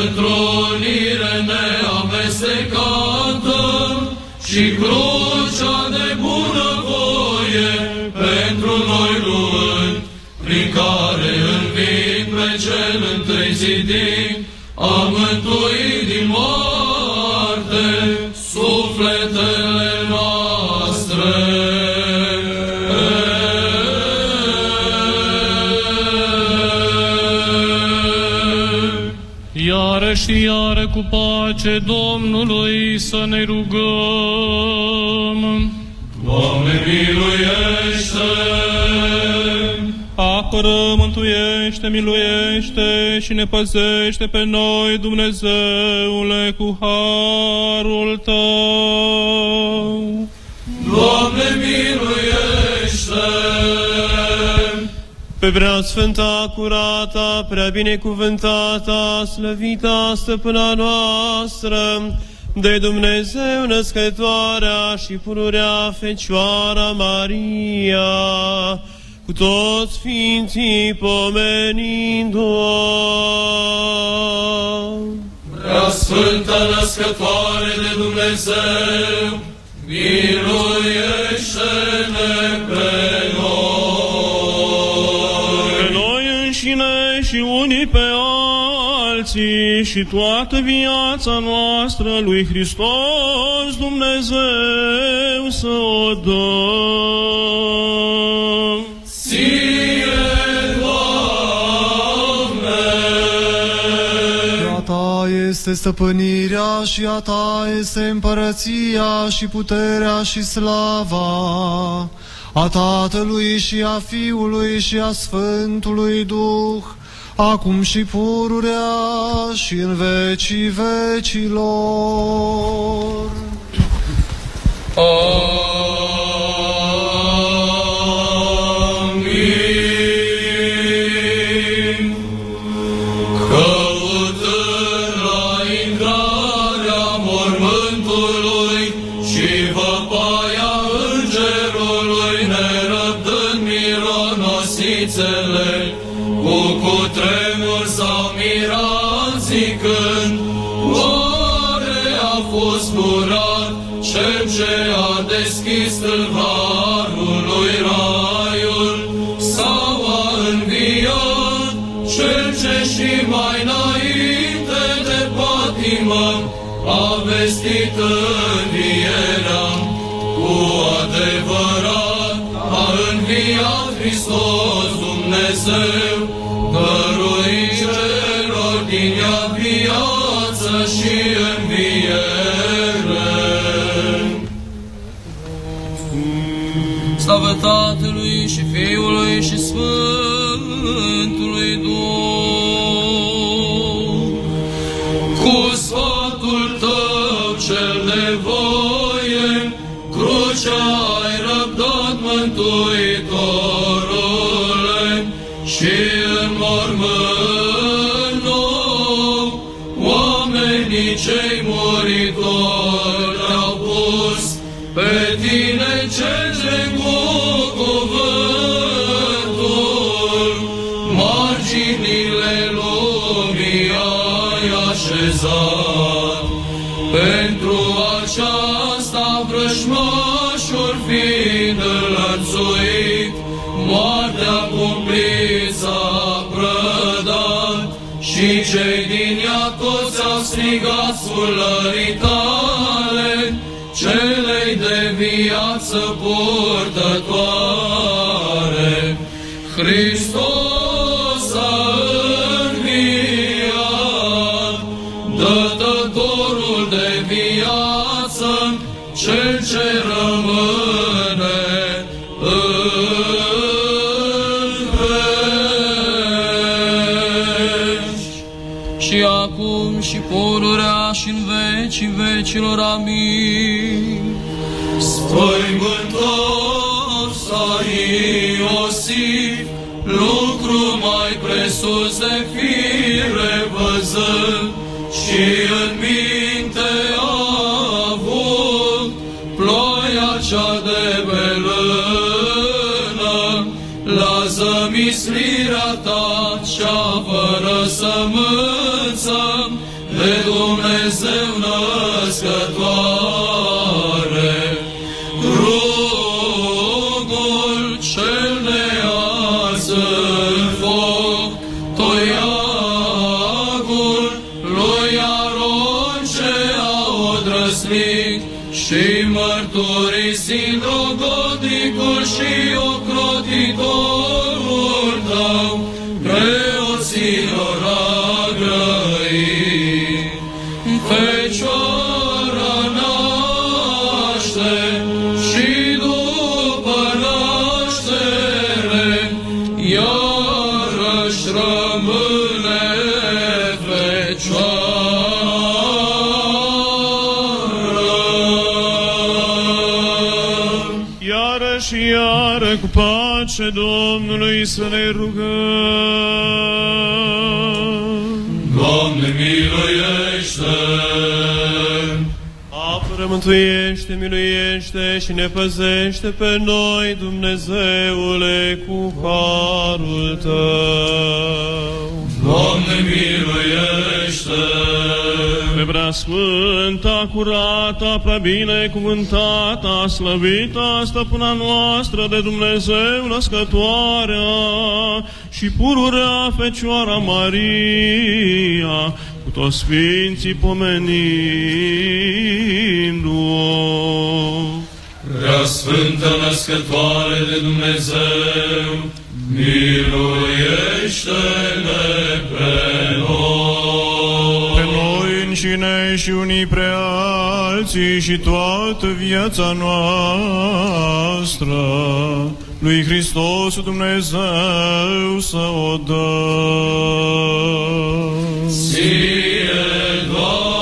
într-o unire neamestecată și crucea de bunăvoie pentru noi luând, prin care înving pe cel întâi zidit, a cu pace Domnului să ne rugăm. Doamne, miluiește! Apără, mântuiește, miluiește și ne păzește pe noi, Dumnezeule, cu harul Tău. Doamne, miluiește! Pe prea sfânta, curata, prea binecuvântata, slăvita stăpâna noastră, de Dumnezeu născătoarea și pururea Fecioara Maria, cu toți Sfinții pomenind-o. Prea Sfântă Născătoare de Dumnezeu, miluiește-ne pe noi! Și unii pe alții și toată viața noastră lui Hristos Dumnezeu să o dăm. Ție, Doamne! A ta este stăpânirea și a ta este împărăția și puterea și slava a Tatălui și a Fiului și a Sfântului Duh, acum și pururea și în vecii vecilor. Amin. Dumnezeu, dăruit celor din ea viață și înviere. Slavă Tatălui și Fiului și Sfântului Duh. Cu sfatul tău cel de voie, crucea ai răbdat mântuitorule Pentru aceasta vrăjmașul fiind înlățuit, moartea cumplit s-a prădat și cei din ea toți au strigat sfulării tale, celei de viață purtătoare. Hristos vecilor. Amin. Spăimântor s-a Iosif, lucru mai presus de cu pace Domnului să ne rugăm. Doamne, miluiește! Apără, mântuiește, miluiește și ne păzește pe noi, Dumnezeule, cu harul Tău. Doamne, miluiește! Pe prea sfânta, curată, prea binecuvântată, slăvită, stăpâna noastră de Dumnezeu, născătoarea și pururea Fecioara Maria, cu toți sfinții pomenindu-o. Prea Sfântă Născătoare de Dumnezeu, miluiește-ne pe noi! Pe noi înșine și unii pre alții și toată viața noastră lui Hristos Dumnezeu să o dăm. Ție, Doamne!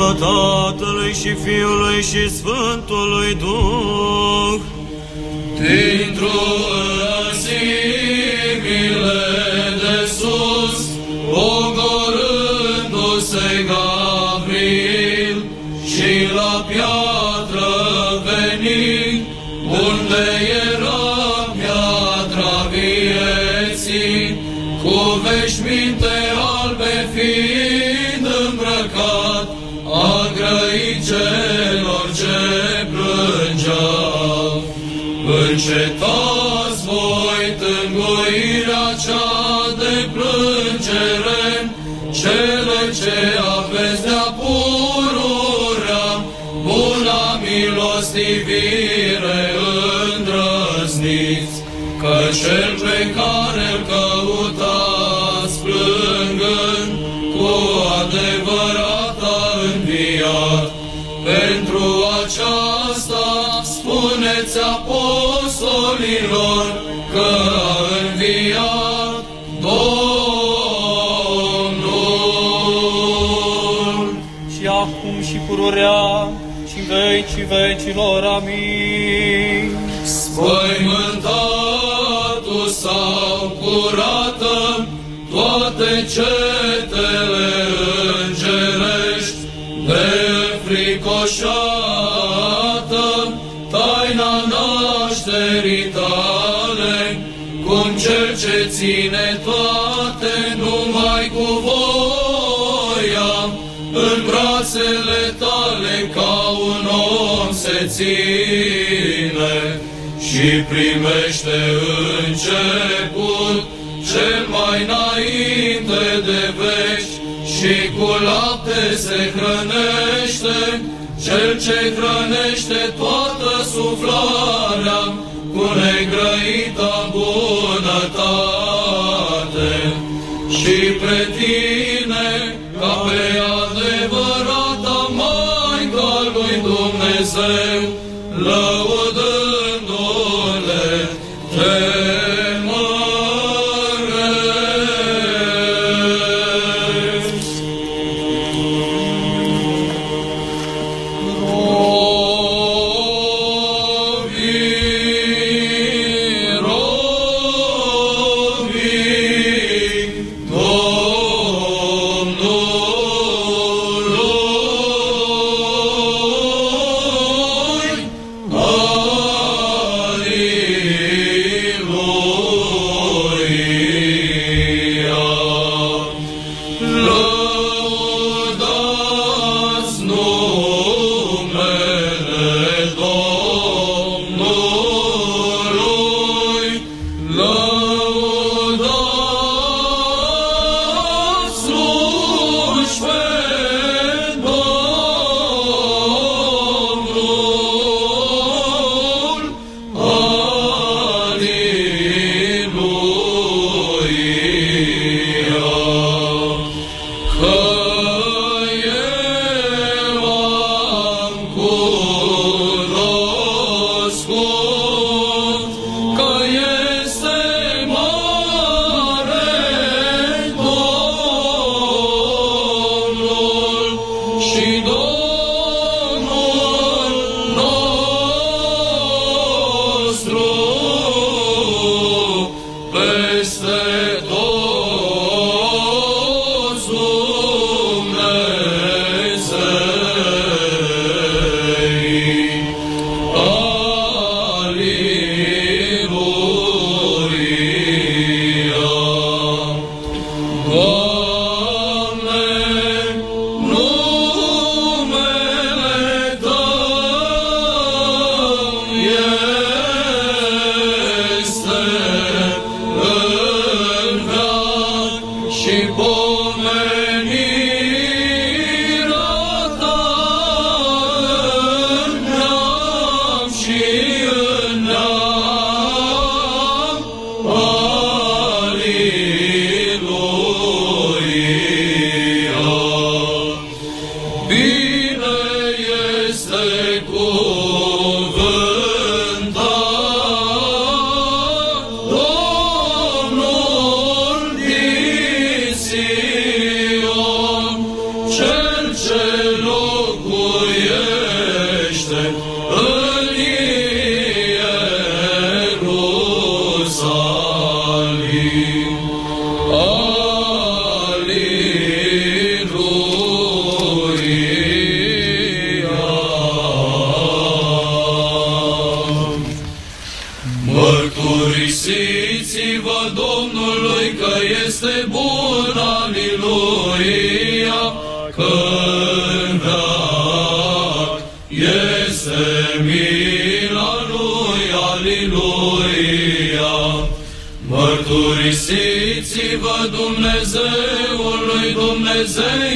Slavă Tatălui și Fiului și Sfântului Duh, Dintr-o cel pe care îl căutați plângând, cu adevărat a înviat. Pentru aceasta spuneți apostolilor că a înviat Domnul. și acum și pururea și în vecii vecilor. Amin. Spăimântatul toate cetele îngerești de fricoșată taina nașterii tale, cum cel ce ține toate numai cu voia, în brațele tale ca un om se ține și primește început cel mai înainte de veci și cu lapte se hrănește cel ce hrănește toată suflarea cu negrăita presente.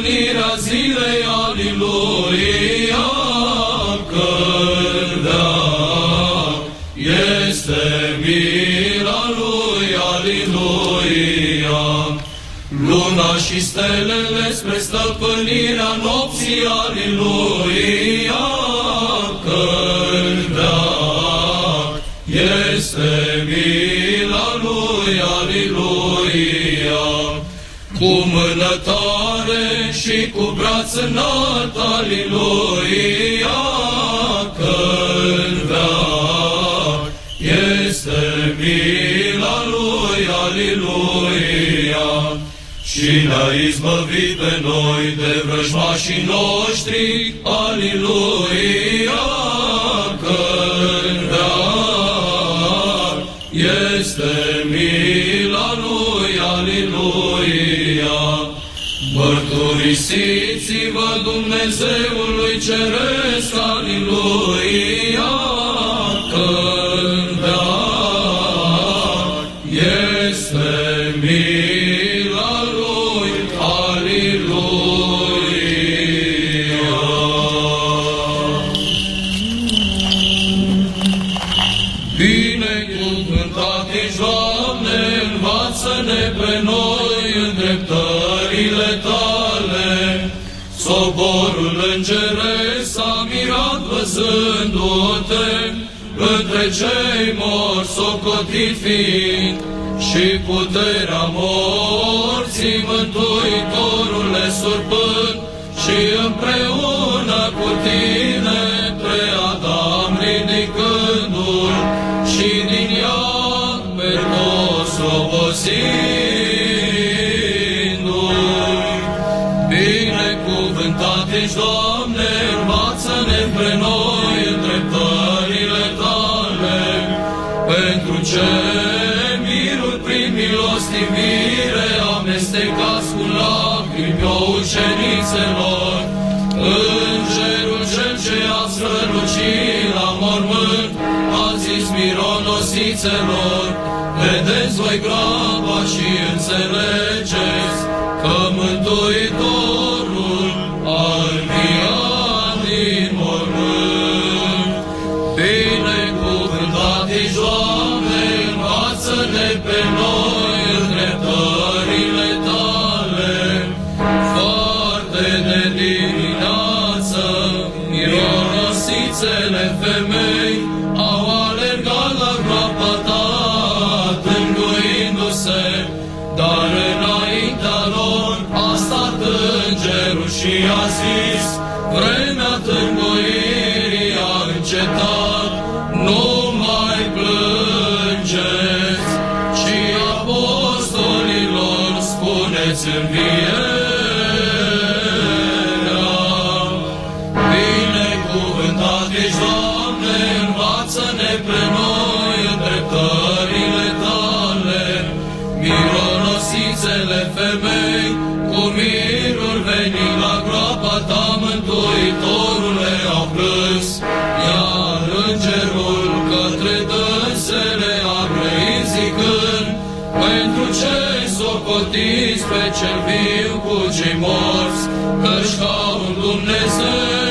întâlnirea zilei Aliluia, căldea este mila lui Aliluia. Luna și stelele spre stăpânirea nopții Aliluia, căldea este mila lui Aliluia. Cu mână ta braț înalt, Aliluia, când veac este mila lui, Aliluia, și ne-a izbăvit pe noi de vrăjmașii noștri, Aliluia, când veac este mila lui, Aliluia, mărturisit Dumnezeului Ceresc, Aliluia! între cei mor socotit fiind și puterea morții Mântuitorul. străluci la mormânt, azi mironosițelor, vedeți voi graba și înțelegeți că Mântuitor pe cel viu cu cei morți, căci ca Dumnezeu.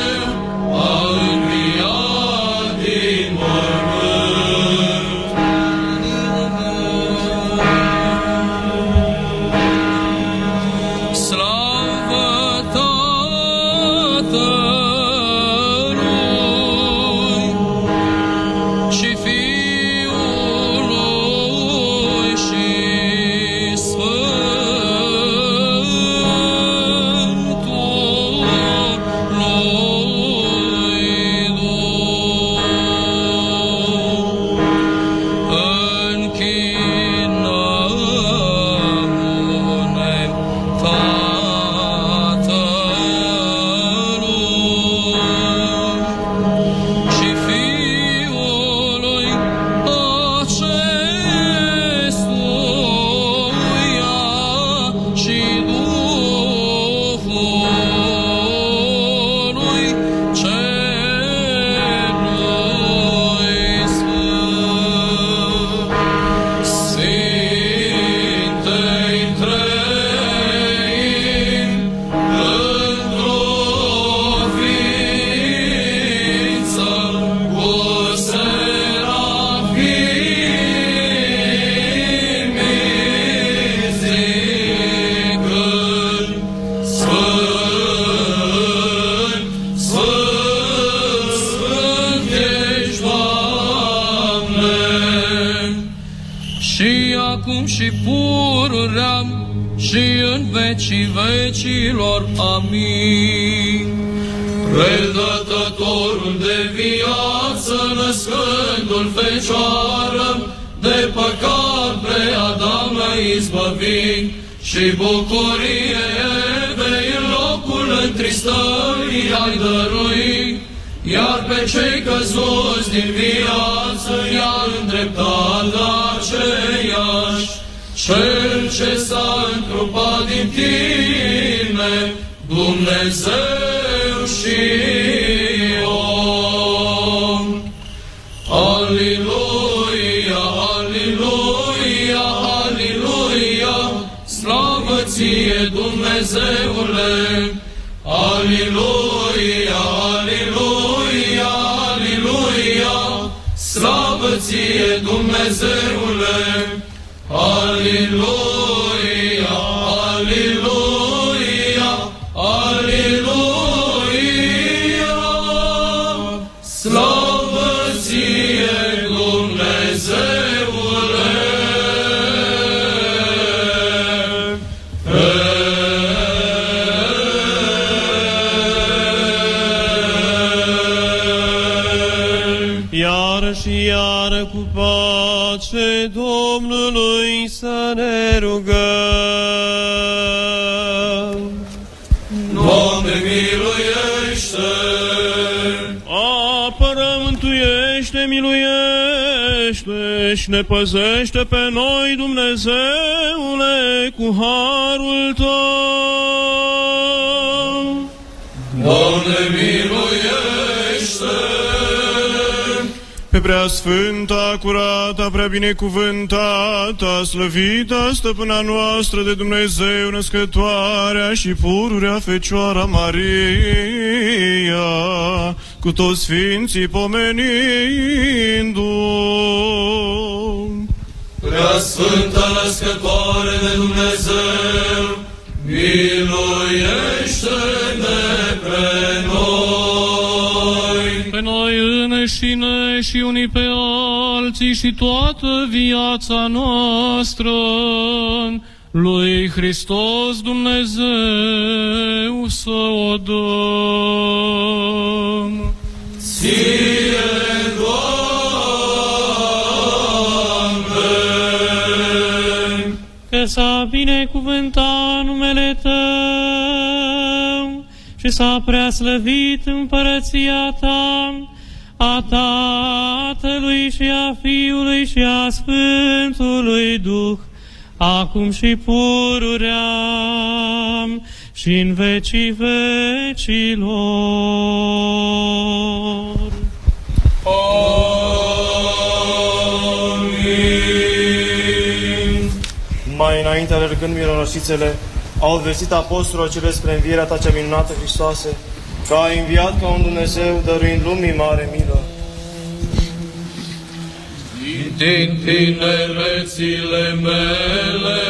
Și bucurie vei în locul întristării ai dărui, iar pe cei căzuți din viață i-a îndreptat aceeași. Cel ce s-a întrupat din tine, Dumnezeu și iară cu pace Domnului să ne rugăm. Doamne, miluiește! Apără, mântuiește, miluiește și ne păzește pe noi, Dumnezeule, cu harul Tău. Doamne, miluiește! Pe prea sfânta, curată, prea binecuvântată, slăvită stăpâna noastră de Dumnezeu, născătoarea și pururea Fecioara Maria, cu toți sfinții pomenindu Prea Sfântă Născătoare de Dumnezeu, miluiește-ne pe noi înășine și unii pe alții și toată viața noastră lui Hristos Dumnezeu să o dăm. Ție, Doamne! Că s-a binecuvântat numele Tău și s-a preaslăvit împărăția Ta, a Tatălui și a Fiului și a Sfântului Duh, acum și pururea și în vecii vecilor. Amin. Mai înainte, alergând mironosițele, au vestit apostolul cele spre învierea ta cea minunată, Hristoase, că ai înviat ca un Dumnezeu, dăruind lumii mare milă. Din tinerețile mele,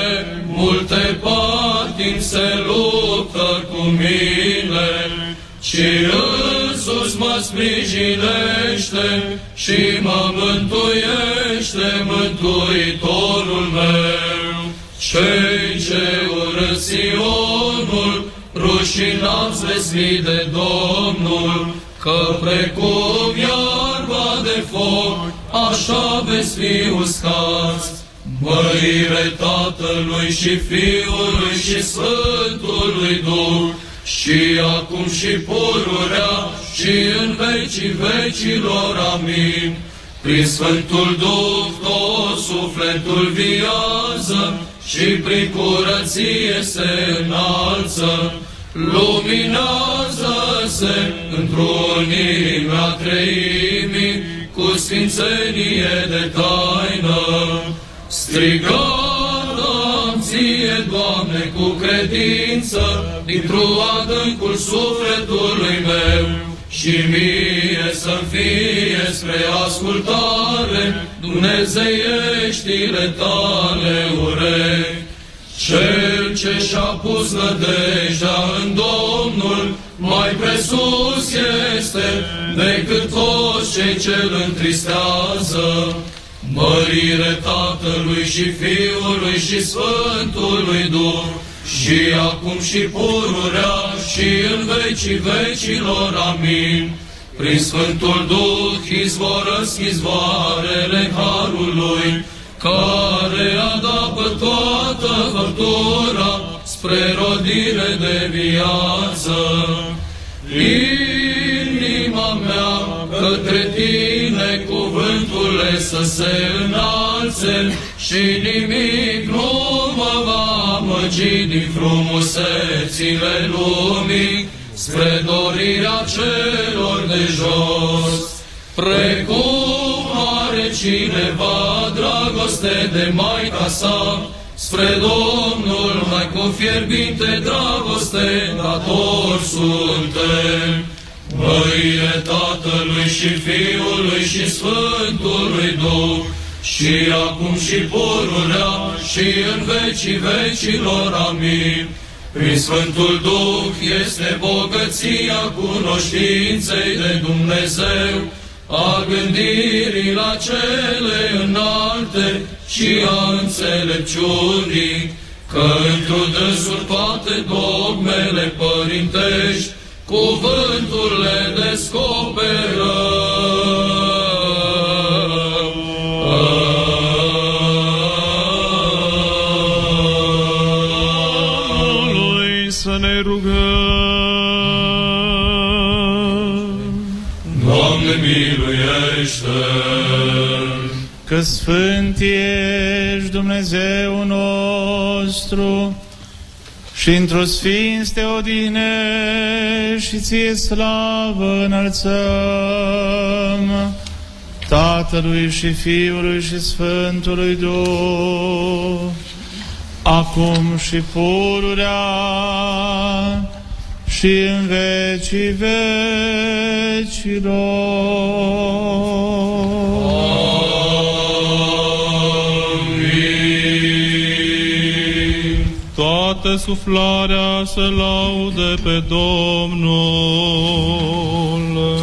multe patimi se luptă cu mine, și însus mă sprijinește și mă mântuiește Mântuitorul meu. Cei ce urăsc Sionul, rușinați veți de Domnul, că precum iarba de foc, așa veți fi uscați. Mărire Tatălui și Fiului și Sfântului Duh, și acum și pururea și în vecii vecilor. Amin. Prin Sfântul Duh tot sufletul viază și prin curăție se înalță. Luminează-se întrunirea treimii cu sfințenie de taină. Strigată ție, Doamne, cu credință, dintr-o adâncul sufletului meu, și mie să fie spre ascultare Dumnezeieștile tale urechi. Cel ce și-a pus nădejdea în Domnul, mai presus este decât toți cei ce îl întristează. Mărire Tatălui și Fiului și Sfântului Duh, și acum și pururea și în vecii vecilor. Amin. Prin Sfântul Duh izvorăsc izvoarele Harului, care adapă toate toată făptura spre rodire de viață. Inima mea către tine cuvântule să se înalțe și nimic nu mă va amăgi din frumusețile lumii spre dorirea celor de jos. Precum are cineva dragoste de Maica sa, spre Domnul mai cu fierbinte dragoste dator suntem. Mărie Tatălui și Fiului și Sfântului Duh, și acum și pururea și în vecii vecilor. Amin. Prin Sfântul Duh este bogăția cunoștinței de Dumnezeu, a gândirii la cele înalte și a înțelepciunii, că într-o dânsul toate dogmele părintești, cuvântul le descoperă. Că Sfânt ești Dumnezeu nostru și într-o sfinț te odihnești și ție slavă înălțăm Tatălui și Fiului și Sfântului Duh, acum și pururea și în vecii vecilor. Toată suflarea să laude pe Domnul.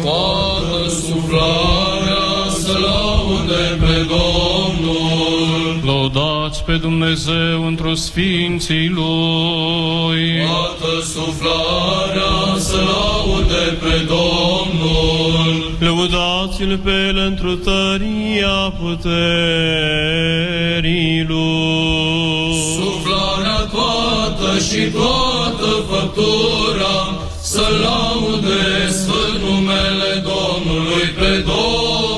Toată suflarea să laude pe Domnul. Lăudați pe Dumnezeu într-o sfinții Lui. Toată suflarea să laude pe Domnul. Lăudați-l pe el într-o tăria puterii lui. Suflarea toată și toată făptura să laude sfânt numele Domnului pe Domnul.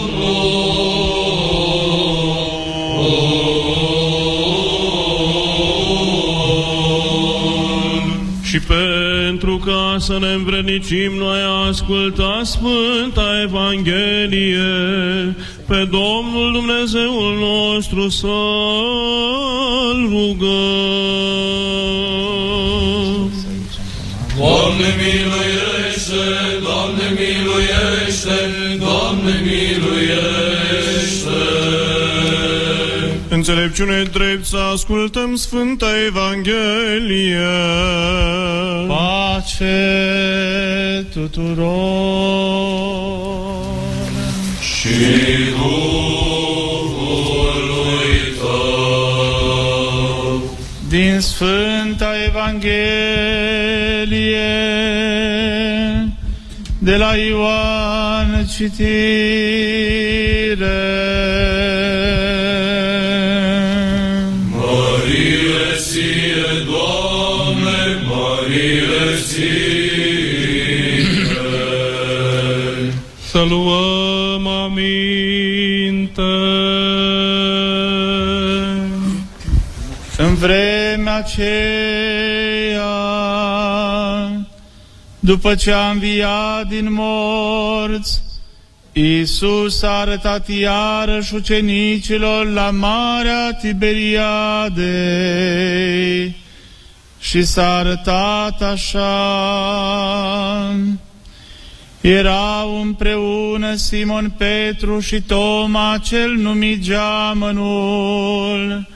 Și pentru ca să ne învrednicim, noi asculta Sfânta Evanghelie, pe Domnul Dumnezeul nostru să-L rugăm. Doamne miluiește, Doamne miluiește, Doamne miluiește. Înțelepciune drept să ascultăm Sfânta Evanghelie. Pace tuturor! Și Duhului tău. Din Sfânta Evanghelie de la Ioan citire. Să luăm aminte. În vremea aceea, după ce a înviat din morți, Iisus a arătat iarăși ucenicilor la Marea Tiberiadei și s-a arătat așa. Erau împreună Simon Petru și Toma, cel numit Geamănul,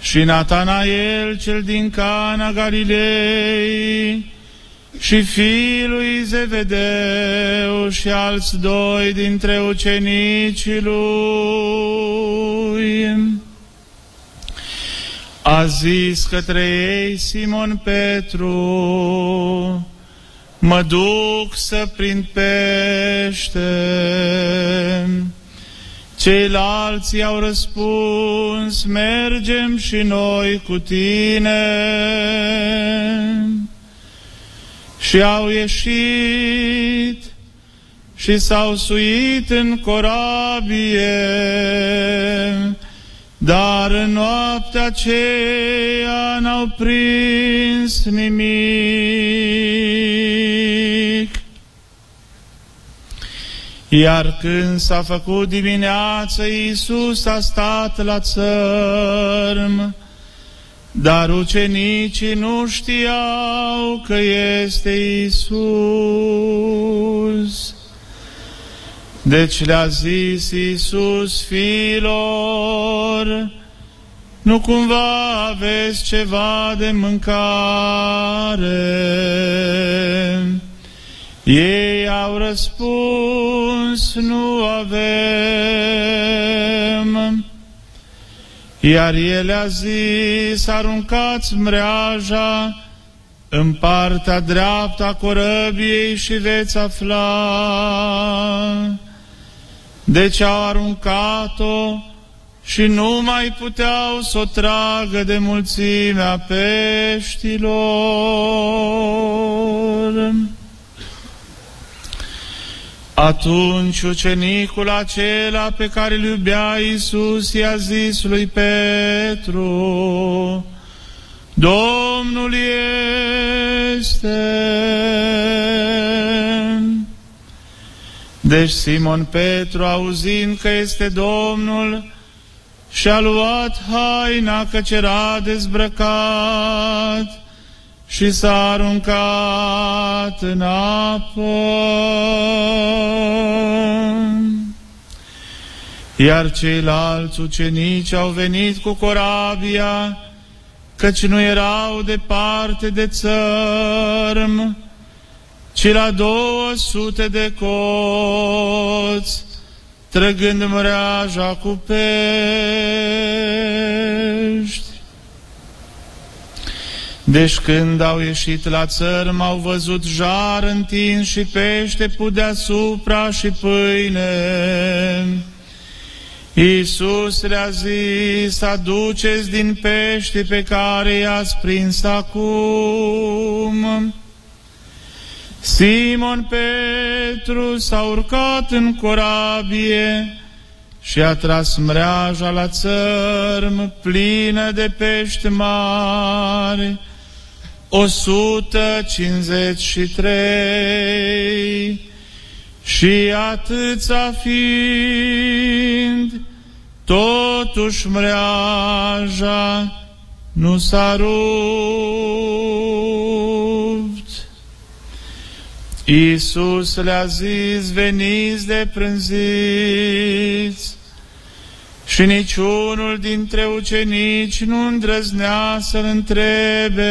și Natanael, cel din Cana Galilei, și fiul lui Zevedeu și alți doi dintre ucenicii lui. A zis către ei Simon Petru, mă duc să prind pește. Ceilalți au răspuns, mergem și noi cu tine. Și au ieșit și s-au suit în corabie, dar în noaptea aceea n-au prins nimic. Iar când s-a făcut dimineață, Iisus a stat la țărm, dar ucenicii nu știau că este Iisus. Deci le-a zis Iisus fiilor, nu cumva aveți ceva de mâncare? Ei au răspuns, nu avem. Iar el a zis, aruncați mreaja în partea dreaptă a corăbiei și veți afla. Deci au aruncat-o și nu mai puteau să o tragă de mulțimea peștilor. Atunci ucenicul acela pe care îl iubea Iisus i-a zis lui Petru, Domnul este. Deci Simon Petru, auzind că este Domnul, și-a luat haina căci era dezbrăcat, și s-a aruncat în apă. Iar ceilalți ucenici au venit cu corabia, căci nu erau departe de țărm, ci la două sute de coți, trăgând mreaja cu pești. Deci când au ieșit la țărm, au văzut jar întins și pește pu deasupra și pâine. Iisus le-a zis, aduceți din pește pe care i-ați prins acum. Simon Petru s-a urcat în corabie și a tras mreaja la țărm plină de pești mari, 153 și atâța fiind, totuși mreaja nu s-a rupt. Iisus le-a zis, veniți de prânziți, și niciunul dintre ucenici nu îndrăznea să-l întrebe,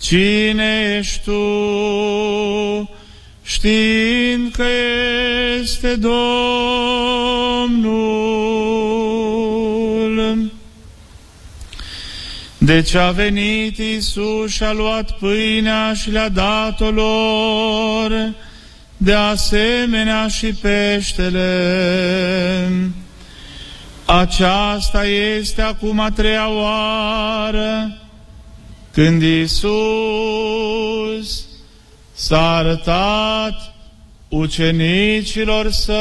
Cine ești tu? știind că este Domnul. Deci a venit Isus și a luat pâinea și le-a dat-o lor, de asemenea și peștele. Aceasta este acum a treia oară când Isus s-a arătat ucenicilor săi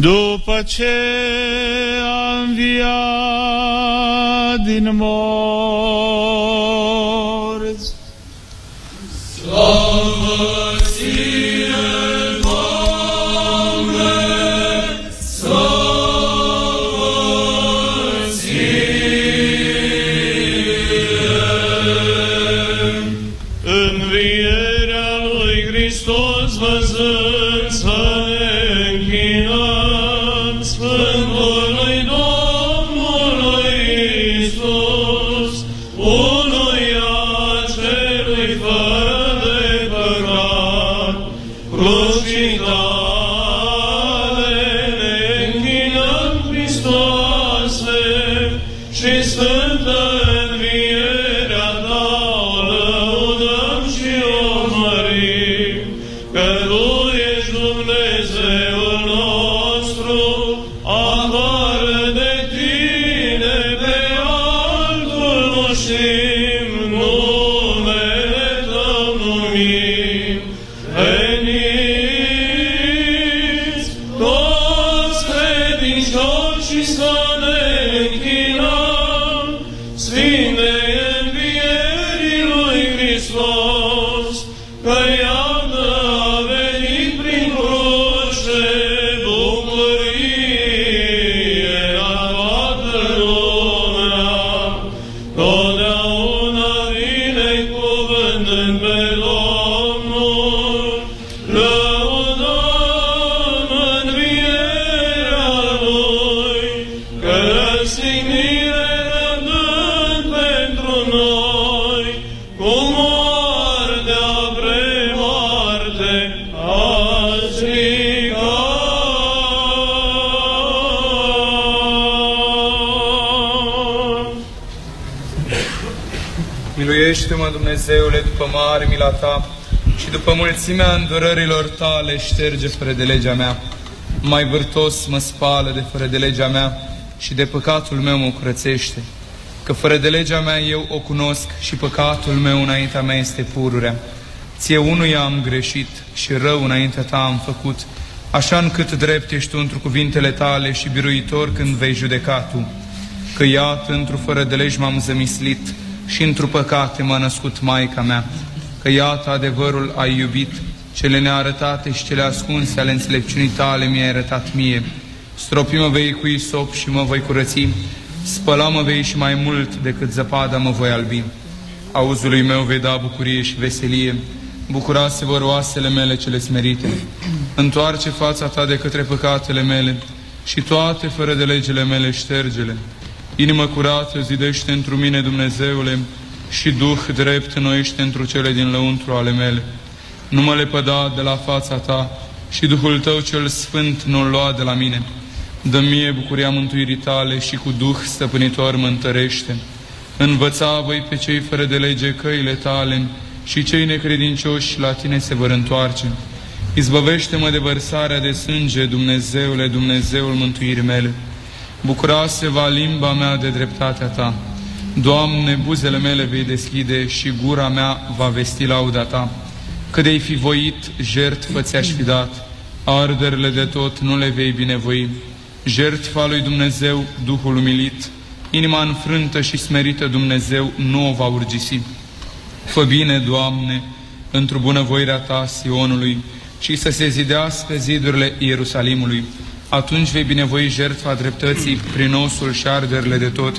după ce a înviat din morți. Slavă ție, Doamne, slavă ție. Învierea lui Hristos văzând să ne închinăm Dumnezeule, după mare mila Ta și după mulțimea îndurărilor Tale șterge fără de legea mea. Mai vârtos mă spală de fără de legea mea și de păcatul meu mă curățește. Că fără de legea mea eu o cunosc și păcatul meu înaintea mea este pururea. Ție unuia am greșit și rău înaintea Ta am făcut, așa încât drept ești Tu într cuvintele Tale și biruitor când vei judeca Tu. Că iată, într-o fără de legi m-am zămislit și într-o păcate m-a născut Maica mea. Că iată, adevărul ai iubit, cele nearătate și cele ascunse ale înțelepciunii tale mi-ai arătat mie. Stropi-mă vei cu isop și mă voi curăți, spăla-mă vei și mai mult decât zăpada mă voi albi. Auzului meu vei da bucurie și veselie, bucura se vor oasele mele cele smerite. Întoarce fața ta de către păcatele mele și toate fără de legile mele ștergele. Inimă curată zidește întru mine, Dumnezeule, și Duh drept înnoiește întru cele din lăuntru ale mele. Nu mă lepăda de la fața Ta și Duhul Tău cel Sfânt nu-l lua de la mine. dă mie bucuria mântuirii Tale și cu Duh stăpânitor mă întărește. Învăța voi pe cei fără de lege căile Tale și cei necredincioși la Tine se vor întoarce. Izbăvește-mă de vărsarea de sânge, Dumnezeule, Dumnezeul mântuirii mele. Bucura-se va limba mea de dreptatea Ta. Doamne, buzele mele vei deschide și gura mea va vesti lauda Ta. Că de-ai fi voit, jertfă ți-aș fi dat, arderile de tot nu le vei binevoi. Jertfa lui Dumnezeu, Duhul umilit, inima înfrântă și smerită Dumnezeu nu o va urgisi. Fă bine, Doamne, într-o bunăvoirea Ta Sionului și să se zidească zidurile Ierusalimului. Atunci vei binevoi jertfa dreptății prin osul și arderile de tot.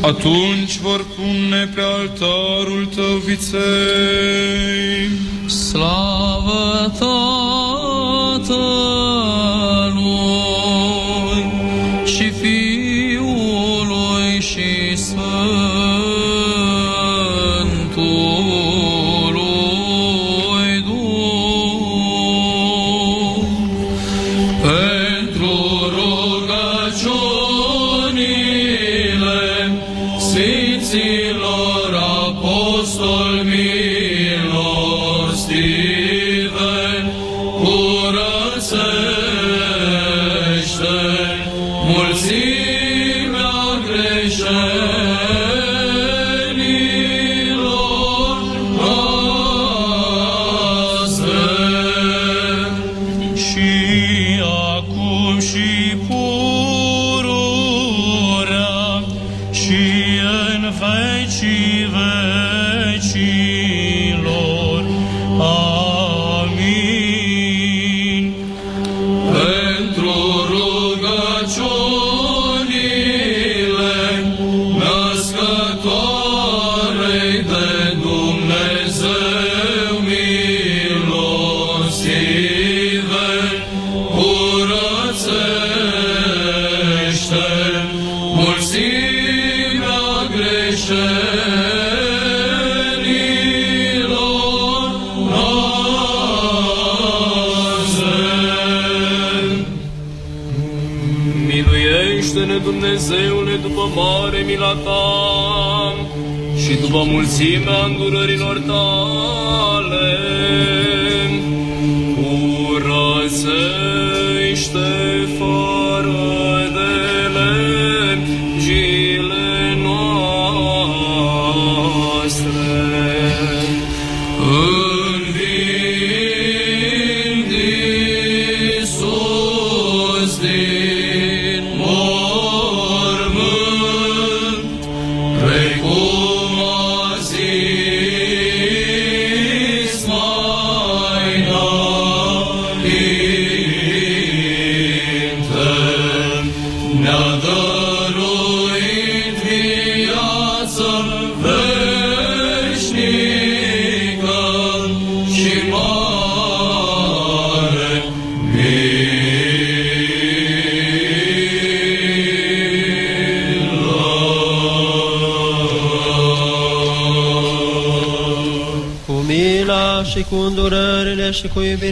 Atunci vor pune pe altarul Tău viței. Slavă Tatălui și Fiului și Sfântului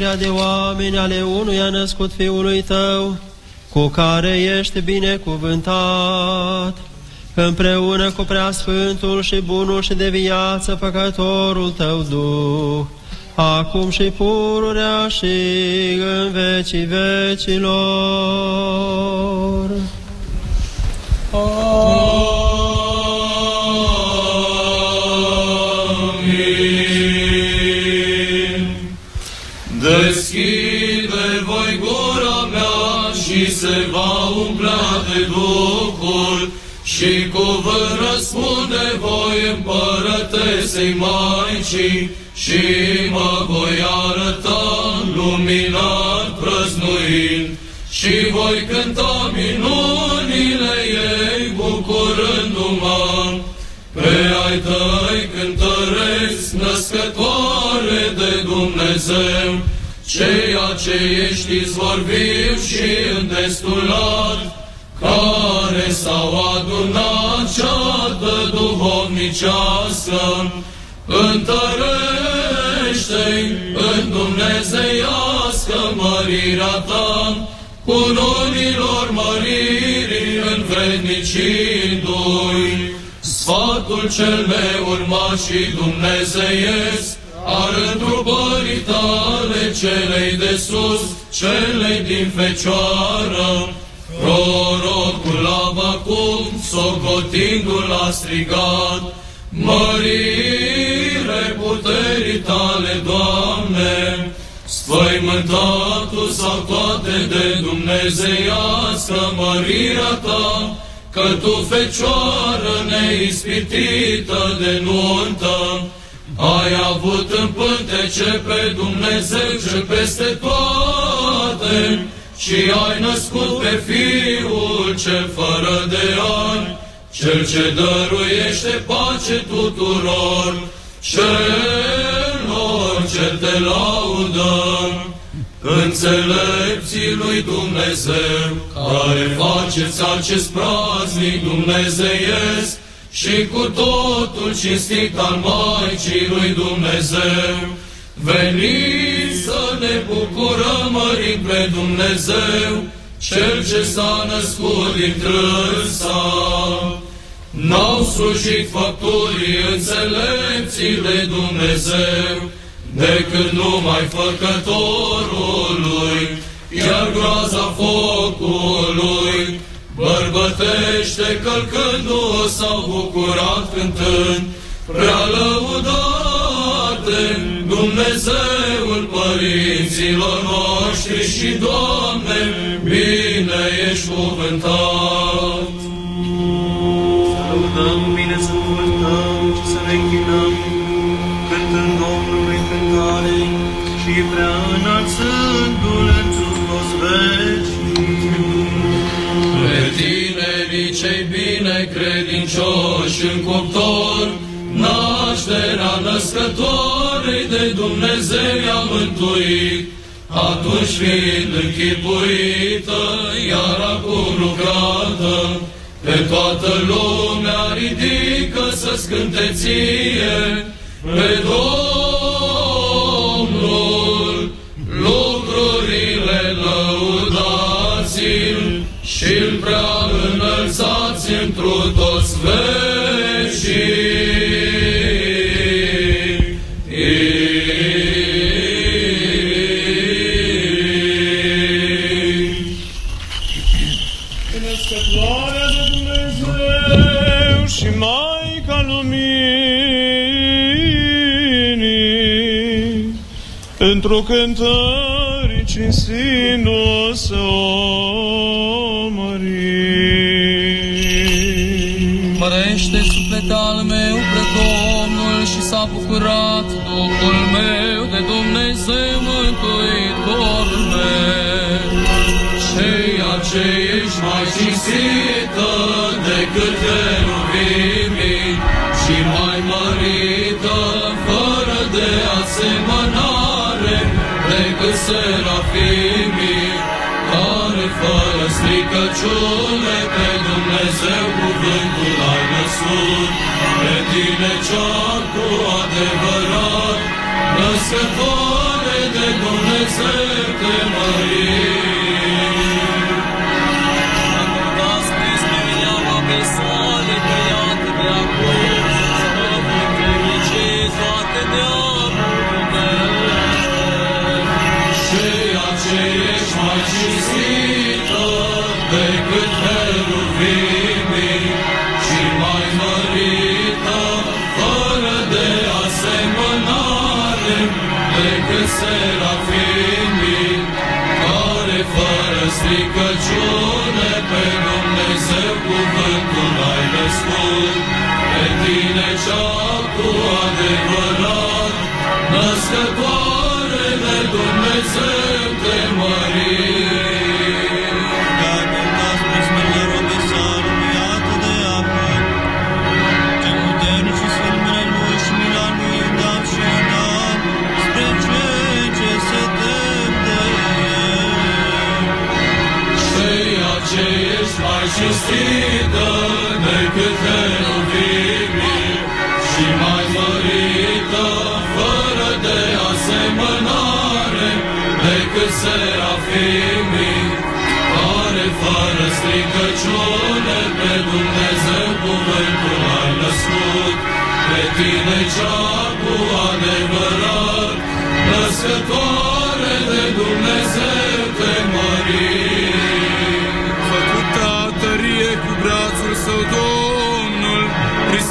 și cu iubirea de oameni ale unuia născut Fiului Tău, cu care ești binecuvântat, împreună cu preasfântul și bunul și de viață făcătorul Tău Duh, acum și pururea și în vecii vecilor. Împărătesei Maicii și mă voi arăta luminat prăznuind. Și voi cânta minunile ei bucurându-mă. Pe ai tăi cântăresc născătoare de Dumnezeu, ceea ce ești izvor viu și îndestulat, care s-au adunat ceată duhovnicească, dumnezeiască mărirea ta, cu nunilor măririi învrednicindu-i. Sfatul cel neurmat și dumnezeiesc, ar întrupării tale celei de sus, celei din Fecioară, prorocul Abacum, socotindu-l a strigat, mărire Sfăimântatul sau toate de dumnezeiască mărirea ta, că tu, Fecioară neispitită de nuntă, ai avut în pântece pe Dumnezeu ce peste toate și ai născut pe Fiul cel fără de ani, cel ce dăruiește pace tuturor, celor ce te laudă. Înțelepții lui Dumnezeu, care faceți acest praznic dumnezeiesc și cu totul cinstit al Maicii lui Dumnezeu, veniți să ne bucurăm mărim pe Dumnezeu, Cel ce s-a născut din trânsa. N-au slujit făpturii înțelepții de Dumnezeu, decât numai făcătorului, iar groaza focului bărbătește călcându-o s-au bucurat cântând, prea lăudate Dumnezeul părinților noștri și Doamne, bine ești cuvântat. Și prea înălțându-L în sus toți vecii. Pe tinerii cei bine credincioși în cuptor, nașterea născătoarei de Dumnezeu i-a mântuit, atunci fiind închipuită, iar acum lucrată, pe toată lumea ridică să scânte ție, pe Domnul, înălțați întru toți vecii. Născătoarea de Dumnezeu și Maica Luminii, pentru cântări cinstindu-o să Mărește suflet al meu pre Domnul și s-a bucurat Duhul meu de Dumnezeu mântuitorul meu. Ceea ce ești mai cinstită decâtcheruvimii și mai mărită fără de asemănare decât serafimii, care fără stricăciune pe Dumnezeu cuvântul ai născut, pe tine cea cu adevărat, născut Născătoare de Dumnezeu te mărim. Acordați Hristoiava pe soale tăiate de acum, să vă puternicezi toate neamurile. Ceea ce ești mai cinstită decât heruvimii fără mai cinstită decât heruvimii și mai mărită, fără de asemănare decât serafimii, care fără stricăciune pe Dumnezeu cuvântul ai născut, pe tine cea cu adevărat, născătoare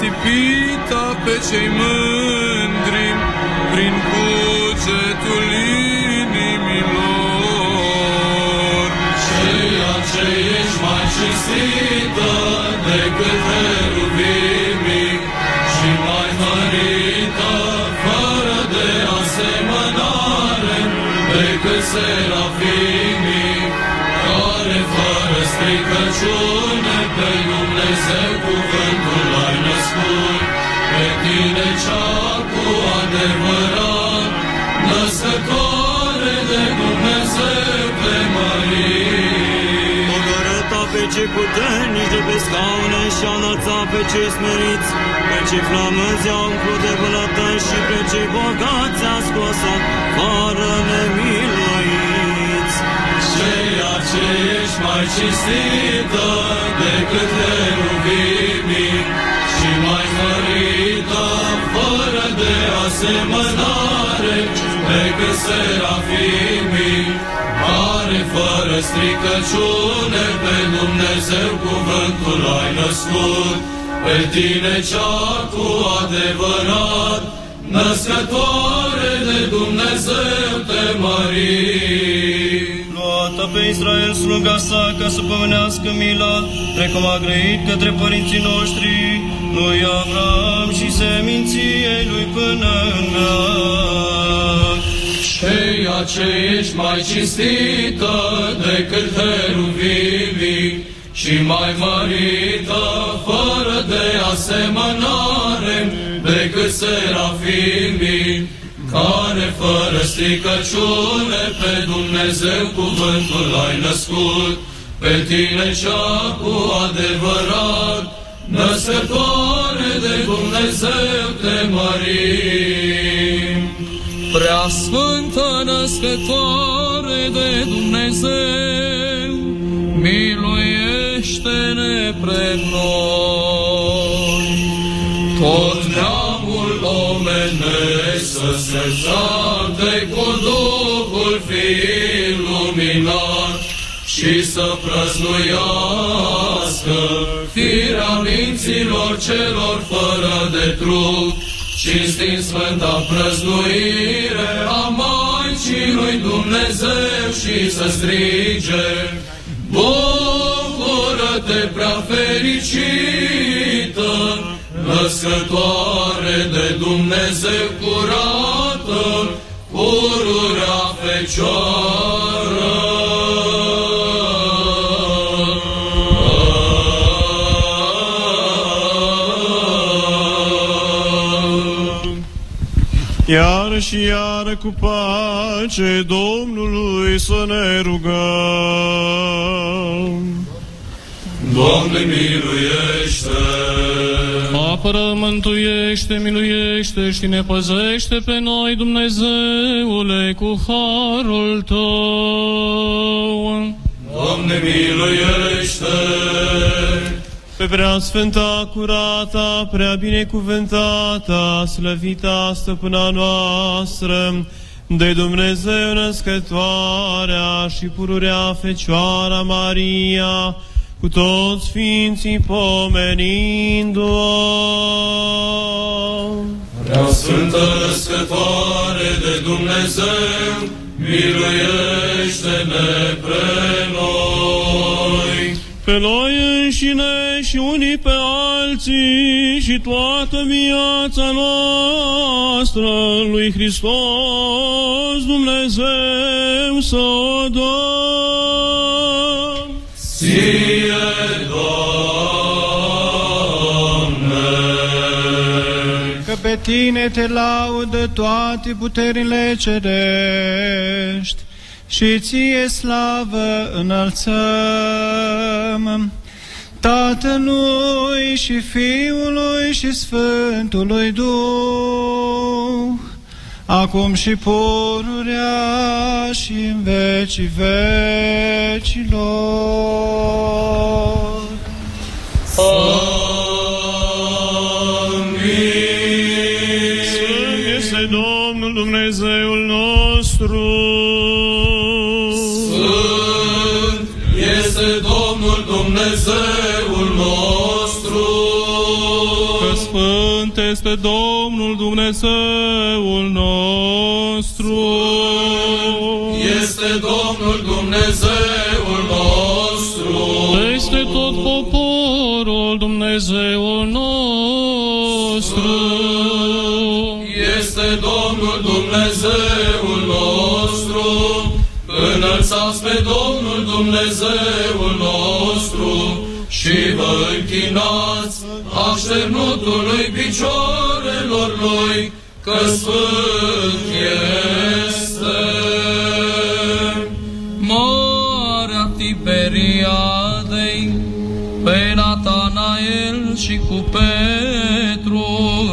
risipita pe cei mândri, prin cugetul inimilor. Ceea ce ești mai cinstită decât heruvimii și mai mărită, fără de asemănare decât serafimii, care fără stricăciune adevărat, născătoare de Dumnezeu te mărim. Pogorăta pe cei puternici de pe scaune și a înălțat pe cei smeriți, pe cei flămânzi au umplut de bunătăți și pe cei bogați a scos fără nemiluiți. Ceea ce ești mai cinstită decât heruvimii și mai mărită, fără de asemănare decât serafimii, care fără stricăciune pe Dumnezeu cuvântul ai născut, pe tine cea cu adevărat, născătoare de Dumnezeu te mărim. Luată pe Israel sluga sa ca să pămânească mila, precum a grăit către părinții noștri, lui Avram și seminției lui până în veac. Ceea ce ești mai cinstită decât heruvimii și mai mărită, fără de asemănare decât serafimii, care fără stricăciune pe Dumnezeu cuvântul ai născut, pe tine cea cu adevărat, născătoare de Dumnezeu te mărim. Prea Sfântă Născătoare de Dumnezeu, miluiește-ne pre noi. Tot neamul omenesc să se jarte cu Duhul fiind luminat și să prăznuiască firea minților celor fără de trup, cinstind Sfânta prăznuire a Maicii lui Dumnezeu și să strige, Bucură-te prea fericită, născătoare de Dumnezeu curată, pururea Fecioară. Și iar cu pace Domnului să ne rugăm. Doamne miluiește! Apără, mântuiește, miluiește și ne păzește pe noi, Dumnezeule, cu harul Tău. Doamne miluiește! Pe prea sfânta, curata, prea binecuvântata, slăvita stăpâna noastră, de Dumnezeu născătoarea și pururea Fecioara Maria, cu toți Sfinții pomenindu-o. Prea Sfântă Născătoare de Dumnezeu, miluiește-ne pre noi! Pe noi înșine și unii pe alții și toată viața noastră lui Hristos Dumnezeu să o dăm. Ție, Doamne! Că pe tine te laudă toate puterile cerești și ție slavă înălțăm. Tatălui și Fiului și Sfântului Duh, acum și pururea și în vecii vecilor. Sfânt este Domnul Dumnezeul nostru. Este Domnul Dumnezeul nostru. Este Domnul Dumnezeul nostru. Peste tot poporul Dumnezeul nostru. Este Domnul Dumnezeul nostru. Înălțați pe Domnul Dumnezeul nostru și vă închinați așternutului picioarelor lui, că Sfânt este. Marea Tiberiadei, pe Natanael și cu Petru,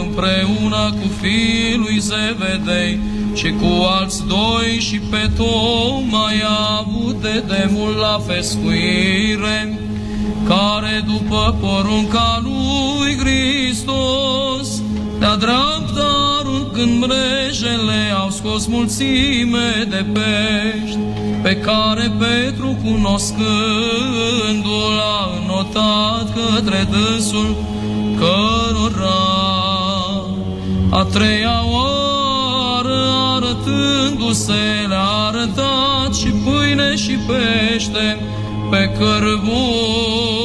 împreună cu fiul lui Zevedei și cu alți doi și pe Toma i-a avut de demult la fescuire, care după porunca lui Hristos, de-a dreapta aruncând mrejele, au scos mulțime de pești, pe care Petru, cunoscându-l, a înotat către dânsul, cărora a treia oară arătându-se le-a arătat și pâine și pește pe cărbun.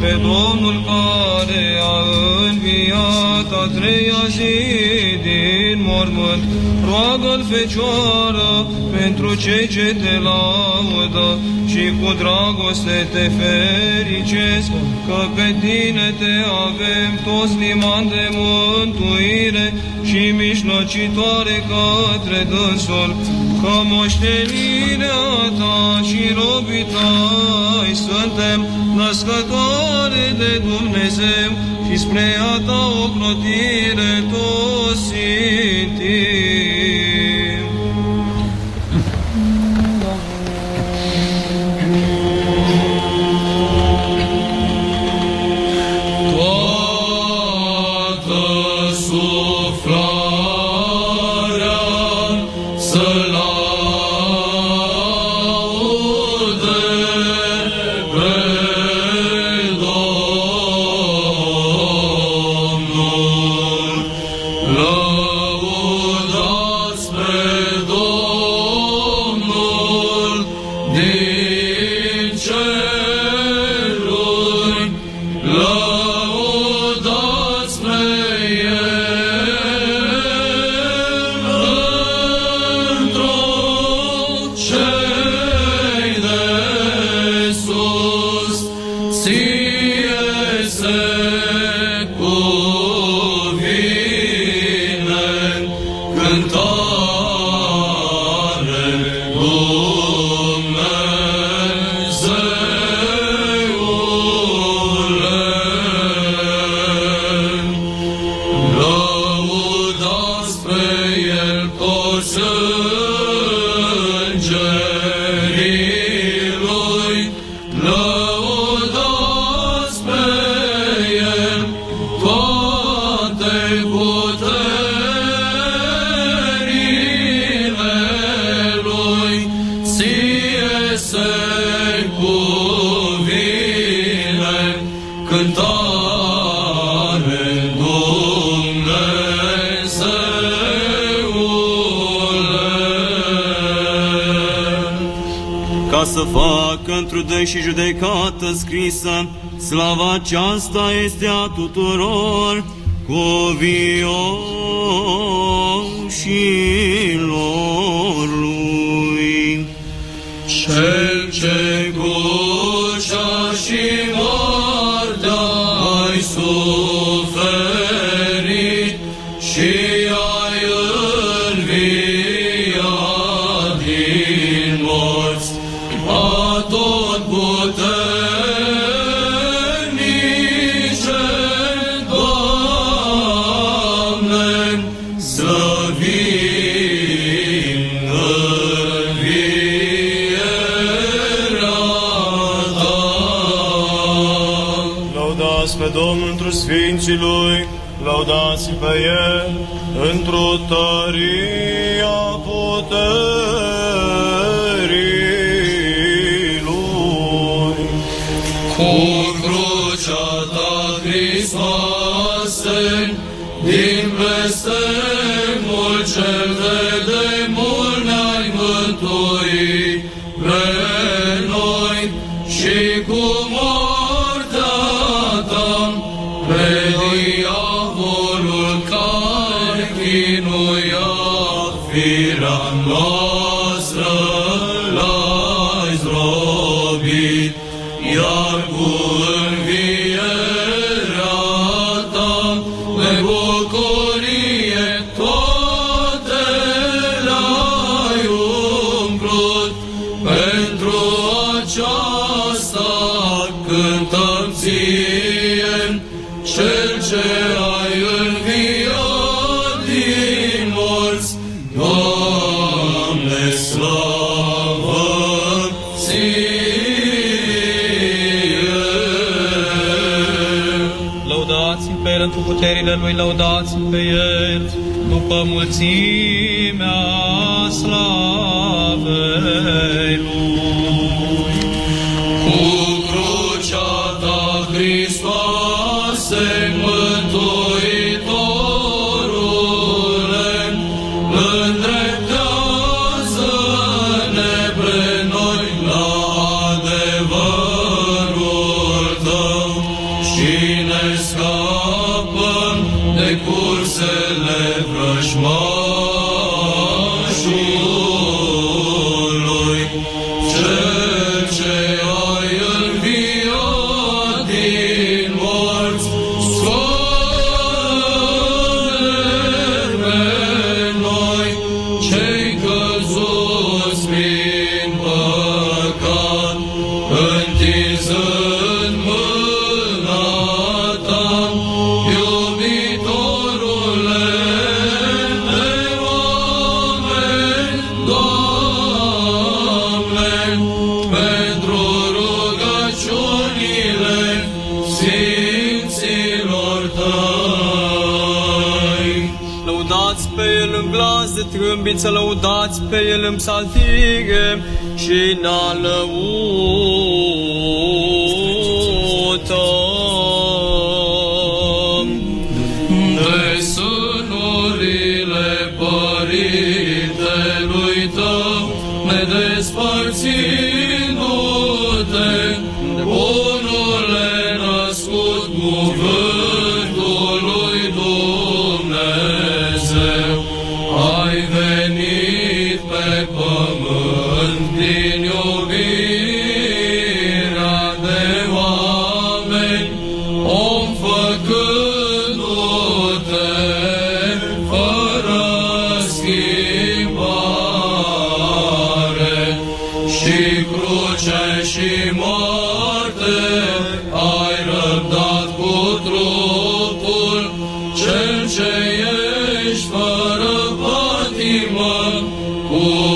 Pe Domnul care a înviat a treia zi din mormânt, roagă-L Fecioară pentru cei ce te laudă și cu dragoste te fericesc, că pe tine te avem toți liman de mântuire și mijlocitoare către dânsul, că moștenirea ta și robii tăi suntem născătoare de Dumnezeu și spre a ta ocrotire toți simțim. ca să facă întrudă și judecată scrisă, slava aceasta este a tuturor covioșilor lui. Cel ce într-o tărie. Slujile lui lăudați pe el după mulțimea slavă. lăudați pe el în psaltire și n-a lăudat. Oh.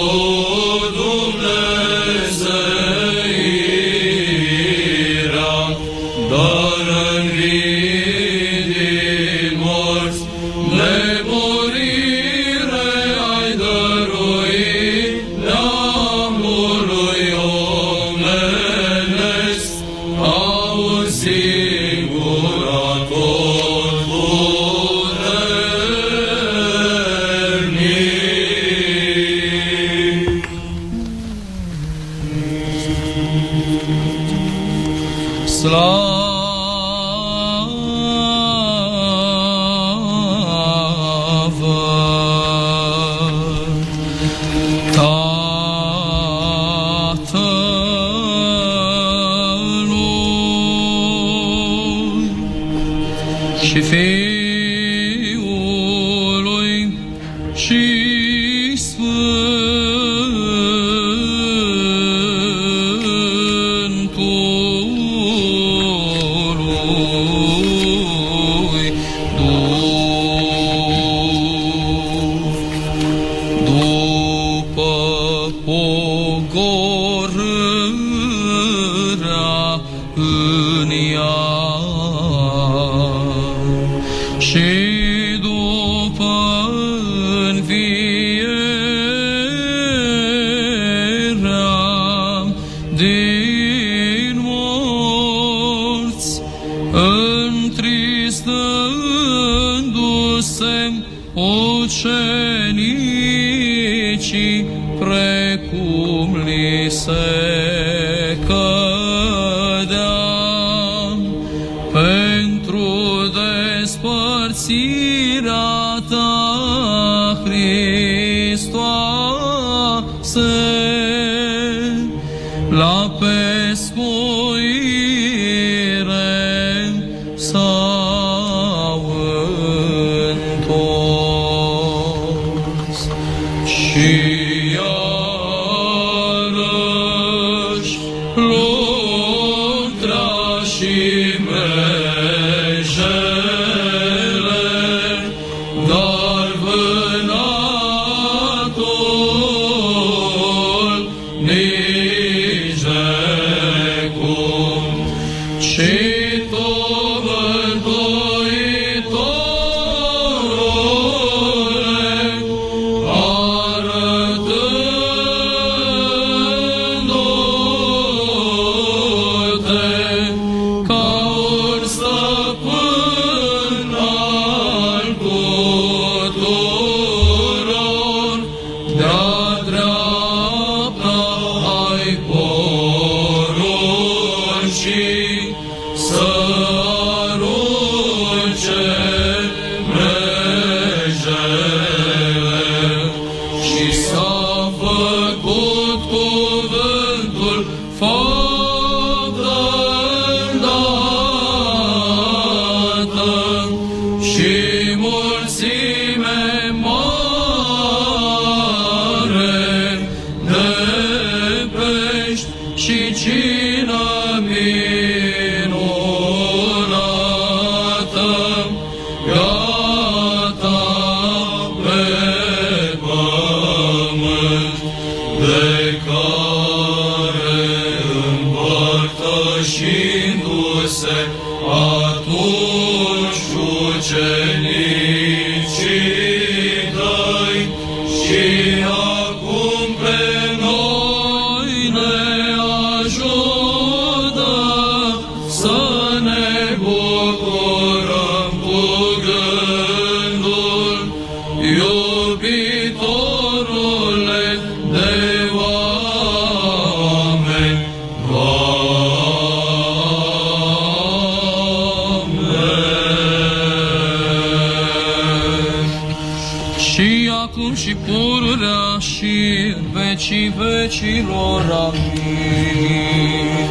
Și acum și pururea și în vecii vecilor. Amin.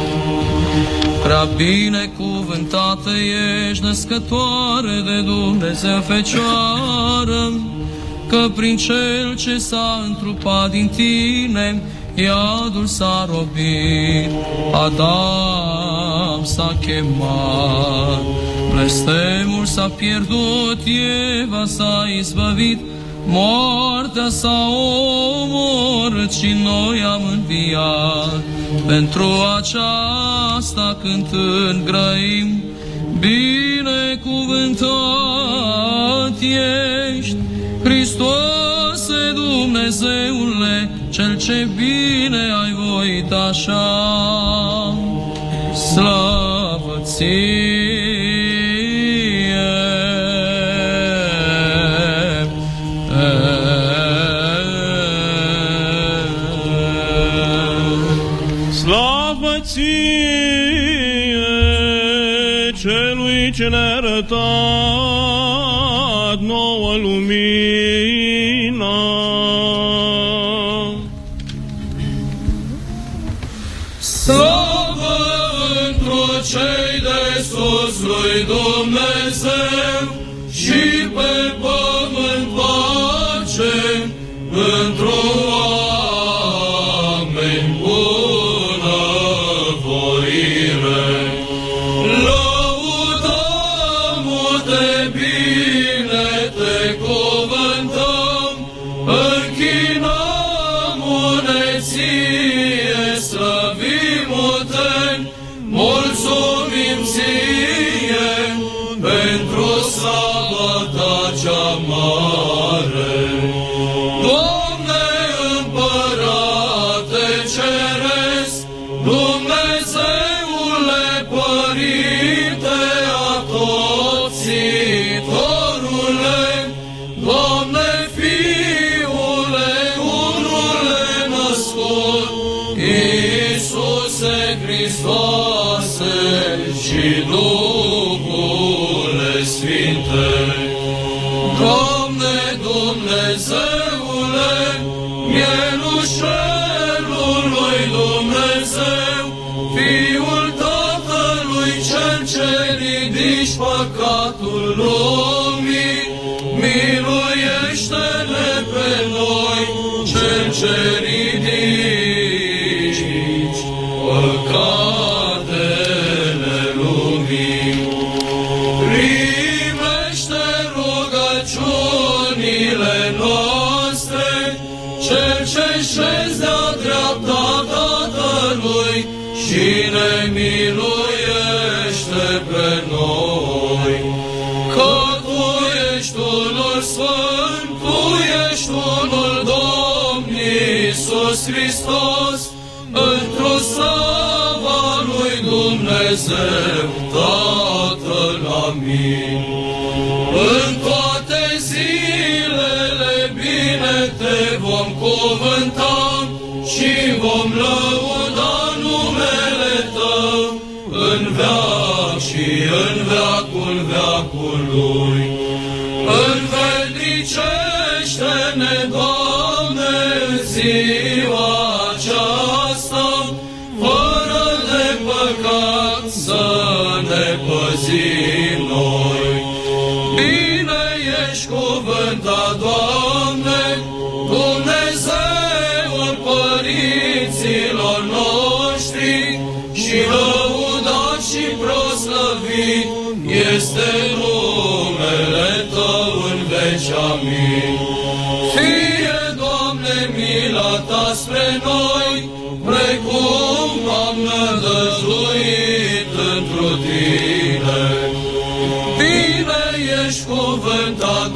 Prea binecuvântată ești, născătoare de Dumnezeu Fecioară, că prin Cel ce s-a întrupat din tine, iadul s-a robit, Adam s-a chemat, blestemul s-a pierdut, Eva s-a izbăvit, moartea s-a omorât și noi am înviat. Pentru aceasta cântând grăim, binecuvântat ești, Hristoase Dumnezeule, Cel ce bine ai voit așa. Slavă ție! Ce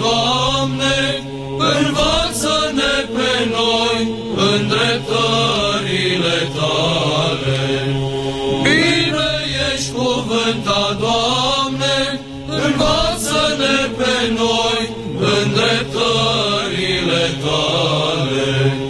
Doamne, învață-ne pe noi în dreptările Tale. Bine ești cuvântat, Doamne, învață-ne pe noi în dreptările Tale.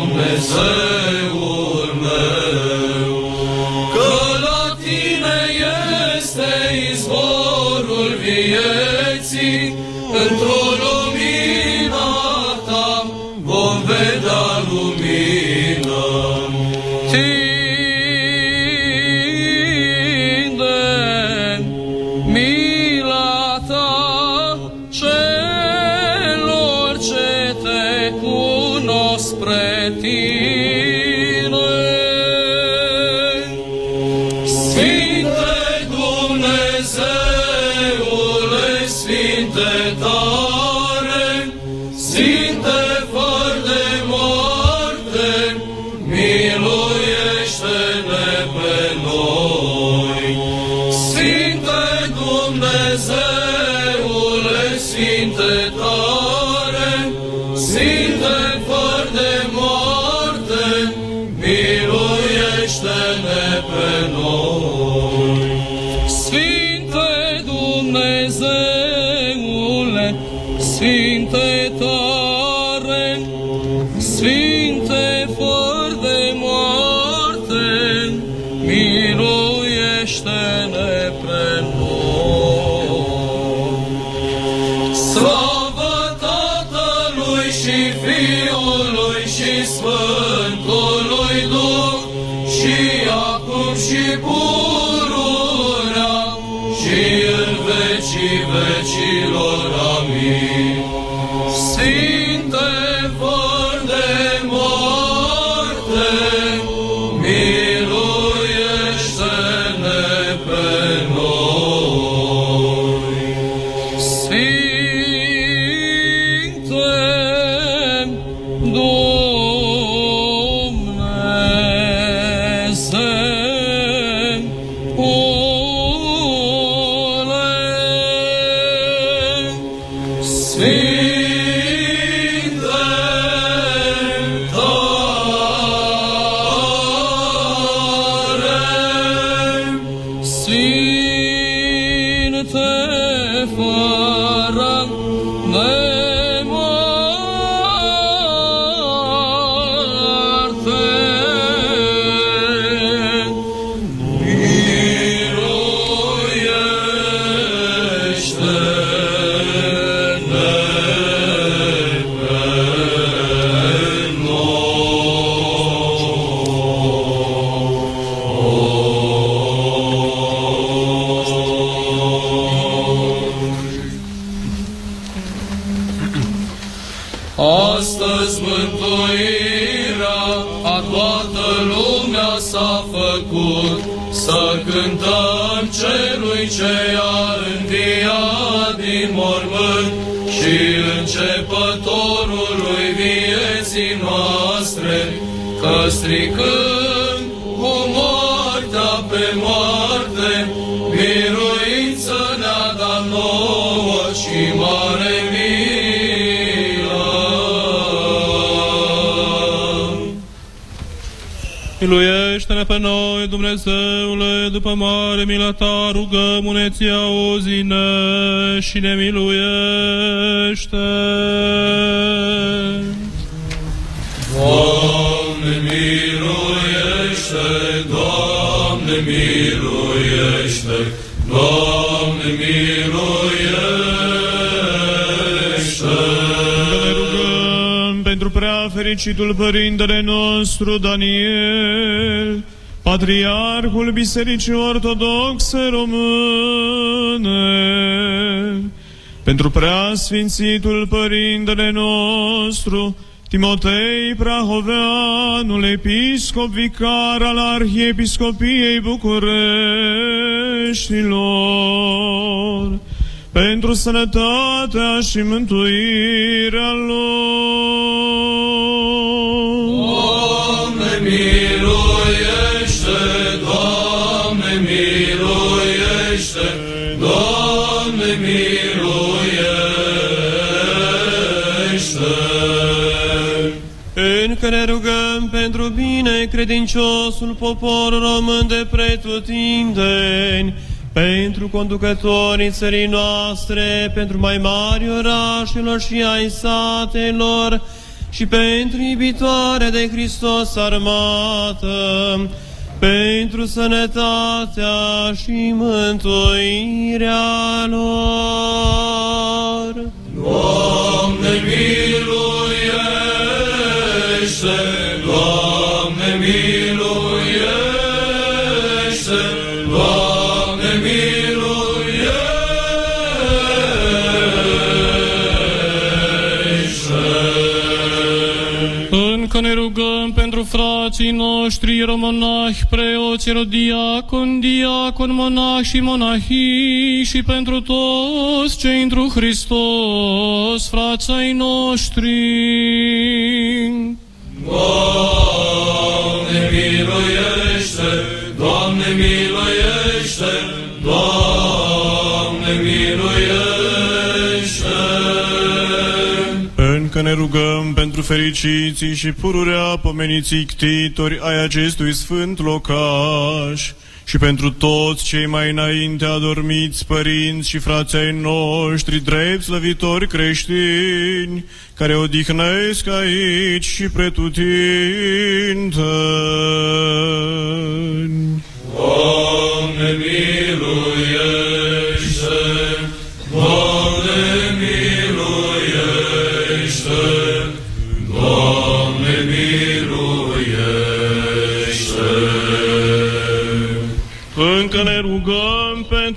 convencer. Miluiește-ne pe noi, Dumnezeule, după mare mila ta, rugăm-ne-ți, auzi-ne și ne miluiește. Fericitul Părintele nostru Daniel, Patriarhul Bisericii Ortodoxe Române, pentru prea sfințitul Părintele nostru, Timotei Prahoveanul, episcop vicar al Arhiepiscopiei Bucureștilor, pentru sănătatea și mântuirea lor. Doamne miluiește, Doamne miluiește, Doamne miluiește. Încă ne rugăm pentru bine credinciosul popor român de pretutindeni, pentru conducătorii țării noastre, pentru mai mari orașelor și ai satelor, și pentru iubitoarea de Hristos armată, pentru sănătatea și mântuirea lor. Doamne miluiește, Doamne miluiește, frații noștri romonahi, preoți, erodiacon, diacon, monahi și monahii și pentru toți cei întru Hristos, frații ai noștri. Doamne miluiește, Doamne miluiește, Doamne Încă ne rugăm pentru fericiții și pururea pomeniții ctitori ai acestui sfânt locaș și pentru toți cei mai înainte adormiți părinți și frații ai noștri, drept slăvitori creștini, care odihnesc aici și pretutindeni. Doamne, miluiește! Doamne,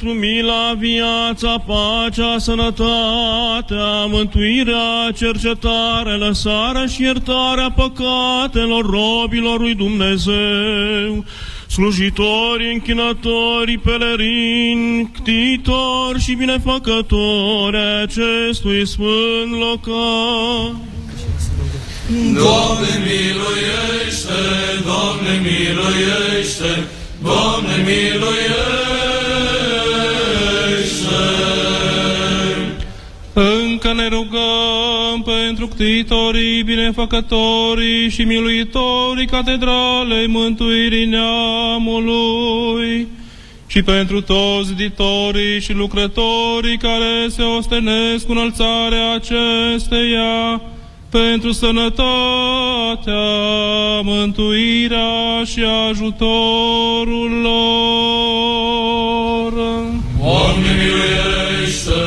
pentru mila, viața, pacea, sănătatea, mântuirea, cercetarea, lăsarea și iertarea păcatelor robilor lui Dumnezeu, slujitori, închinători, pelerini, ctitori și binefăcători ai acestui sfânt local. Doamne, miluiește! Doamne, miluiește! Doamne, miluiește! Încă ne rugăm pentru ctitorii, binefăcătorii și miluitorii catedralei mântuirii neamului și pentru toți editorii și lucrătorii care se ostenesc cu înălțarea acesteia, pentru sănătatea, mântuirea și ajutorul lor. Doamne, miluiește!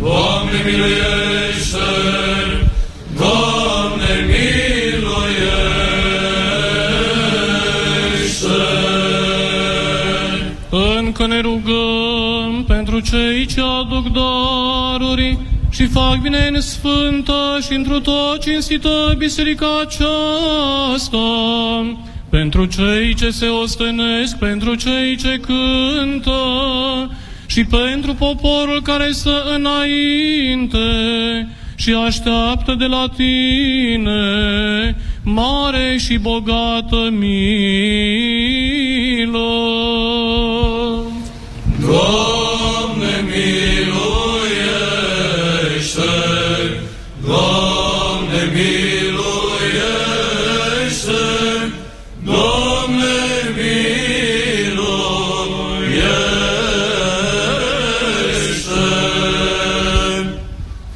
Doamne, miluiește! Doamne, miluiește! Încă ne rugăm pentru cei ce aduc daruri și fac bine în sfântă și într-o tot cinstită biserica aceasta, pentru cei ce se ostenesc, pentru cei ce cântă și pentru poporul care stă înainte și așteaptă de la tine mare și bogată milă. Doamne,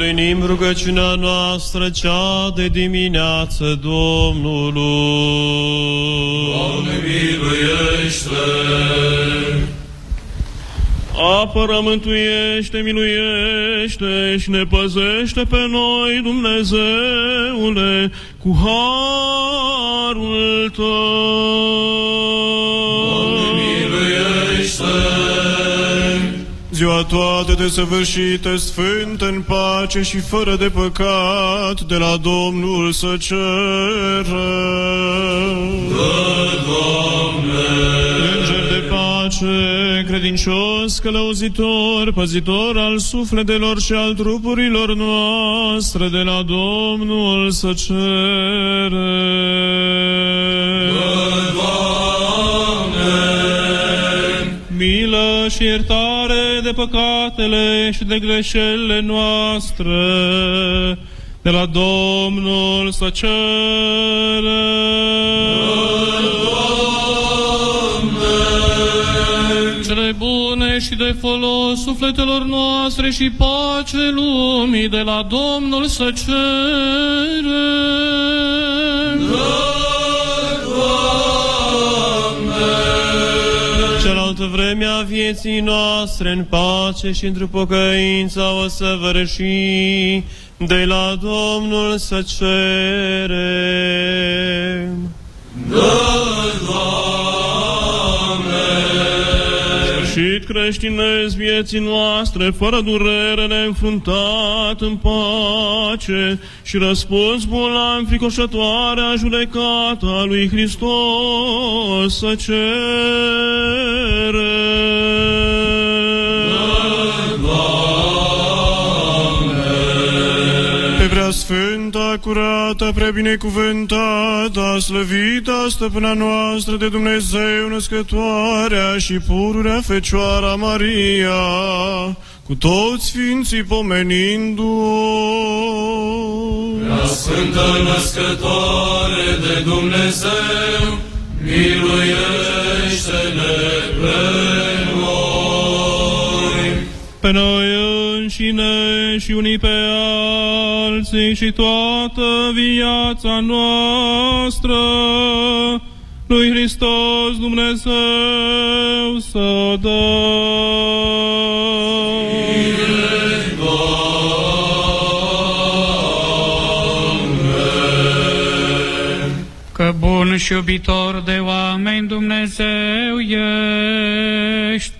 plinim rugăciunea noastră cea de dimineață Domnului. Doamne, miluiește! Apără, mântuiește, miluiește și ne păzește pe noi, Dumnezeule, cu harul Tău. Doamne, miluiește! Ziua toată desăvârșită, sfântă în pace și fără de păcat, de la Domnul să ceră. Înger de pace, credincios, călăuzitor, păzitor al sufletelor și al trupurilor noastre, de la Domnul să ceră. Milă și iertare de păcatele și de greșelile noastre, de la Domnul să ceră. Cele bune și de folos sufletelor noastre și pace lumii de la Domnul să cerem. Cealaltă vreme a vieții noastre în pace și într pocăință o să vărăși de la Domnul să cerem. Dă, Doamne! Sfârșit creștinezi vieții noastre, fără durere ne înfruntat în pace și răspuns bun la înfricoșătoarea judecată a lui Hristos să cere. Pe prea sfânta, curată, prea binecuvântată, slăvită, stăpâna noastră de Dumnezeu, născătoarea și pururea Fecioara Maria, cu toți sfinții pomenindu-o. Prea Sfântă Născătoare de Dumnezeu, miluiește-ne pe noi. pe noi înșine și unii pe alții și toată viața noastră. Lui Hristos Dumnezeu să o Că bun și iubitor de oameni Dumnezeu ești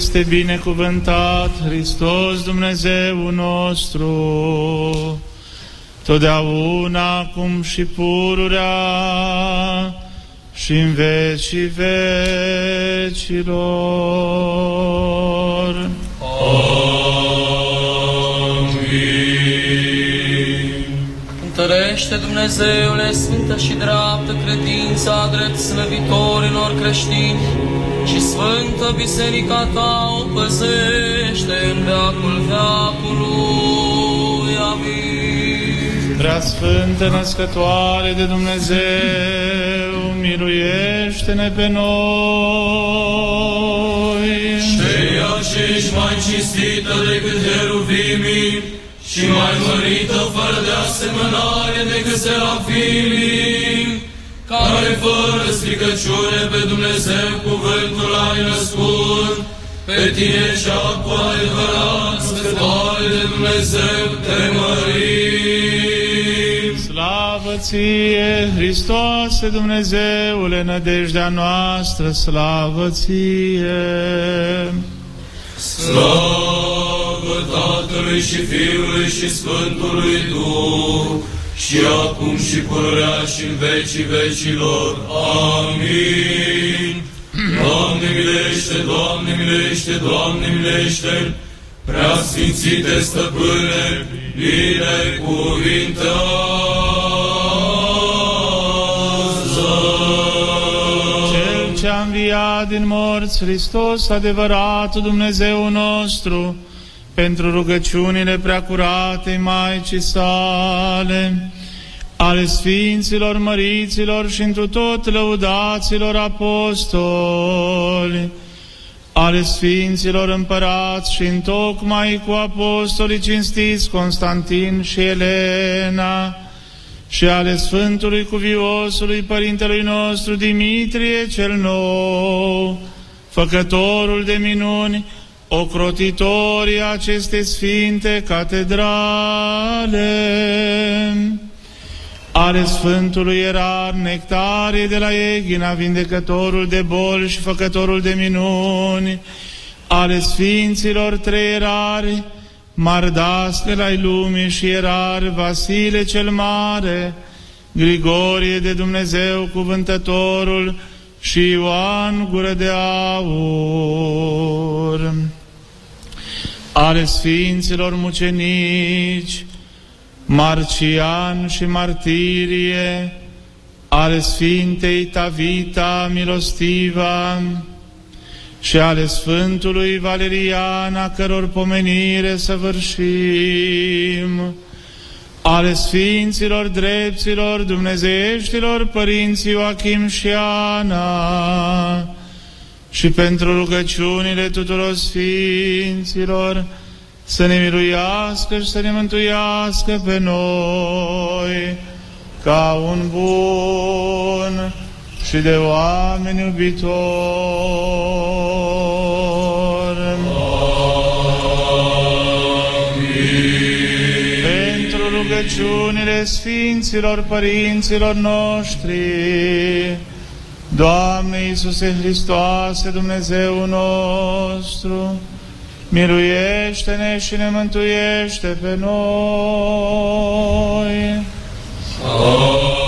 Este binecuvântat, Hristos Dumnezeu nostru, totdeauna, acum și pururea și în vecii vecilor. Întărește, Dumnezeule, sfântă și dreaptă credința drept slăvitorilor creștini și sfântă biserica ta o păzește în veacul veacului. Amin. Prea Sfântă Născătoare de Dumnezeu, miluiește-ne pe noi. Ceea ce ești mai cinstită decât heruvimii și mai mărită fără de asemănare decât serafimii, care fără stricăciune pe Dumnezeu cuvântul ai născut, pe tine cea cu adevărat scătoare de Dumnezeu te mărim. Slavă ție, Hristoase Dumnezeule, nădejdea noastră, slavă ție. Slavă Tatălui și Fiului și Sfântului Duh, și acum și pururea și în vecii vecilor. Amin. Doamne milește, Doamne milește, Doamne milește, prea sfințite stăpâne, binecuvintează. Cel ce a înviat din morți, Hristos, adevăratul Dumnezeu nostru, pentru rugăciunile preacurate Maicii sale, ale Sfinților, Măriților și întru tot lăudaților apostoli, ale Sfinților împărați și întocmai cu apostolii cinstiți Constantin și Elena, și ale Sfântului Cuviosului Părintelui nostru Dimitrie cel Nou, făcătorul de minuni, ocrotitorii aceste sfinte catedrale, ale Sfântului Erar, Nectarie de la Eghina, vindecătorul de boli și făcătorul de minuni, ale Sfinților trei erari, Mardastel ai lumii și erar Vasile cel Mare, Grigorie de Dumnezeu cuvântătorul și Ioan gură de aur. Ale Sfinților mucenici, Marcian și Martirie, ale Sfintei Tavita Milostiva și ale Sfântului Valerian, a căror pomenire să vârșim, ale Sfinților Drepților Dumnezeieștilor Părinții Joachim și Ana și pentru rugăciunile tuturor Sfinților să ne miluiască și să ne mântuiască pe noi ca un bun și de oameni iubitor. Pentru rugăciunile Sfinților Părinților noștri, Doamne Iisuse Hristoase, Dumnezeu nostru, miluiește-ne și ne mântuiește pe noi. Amin.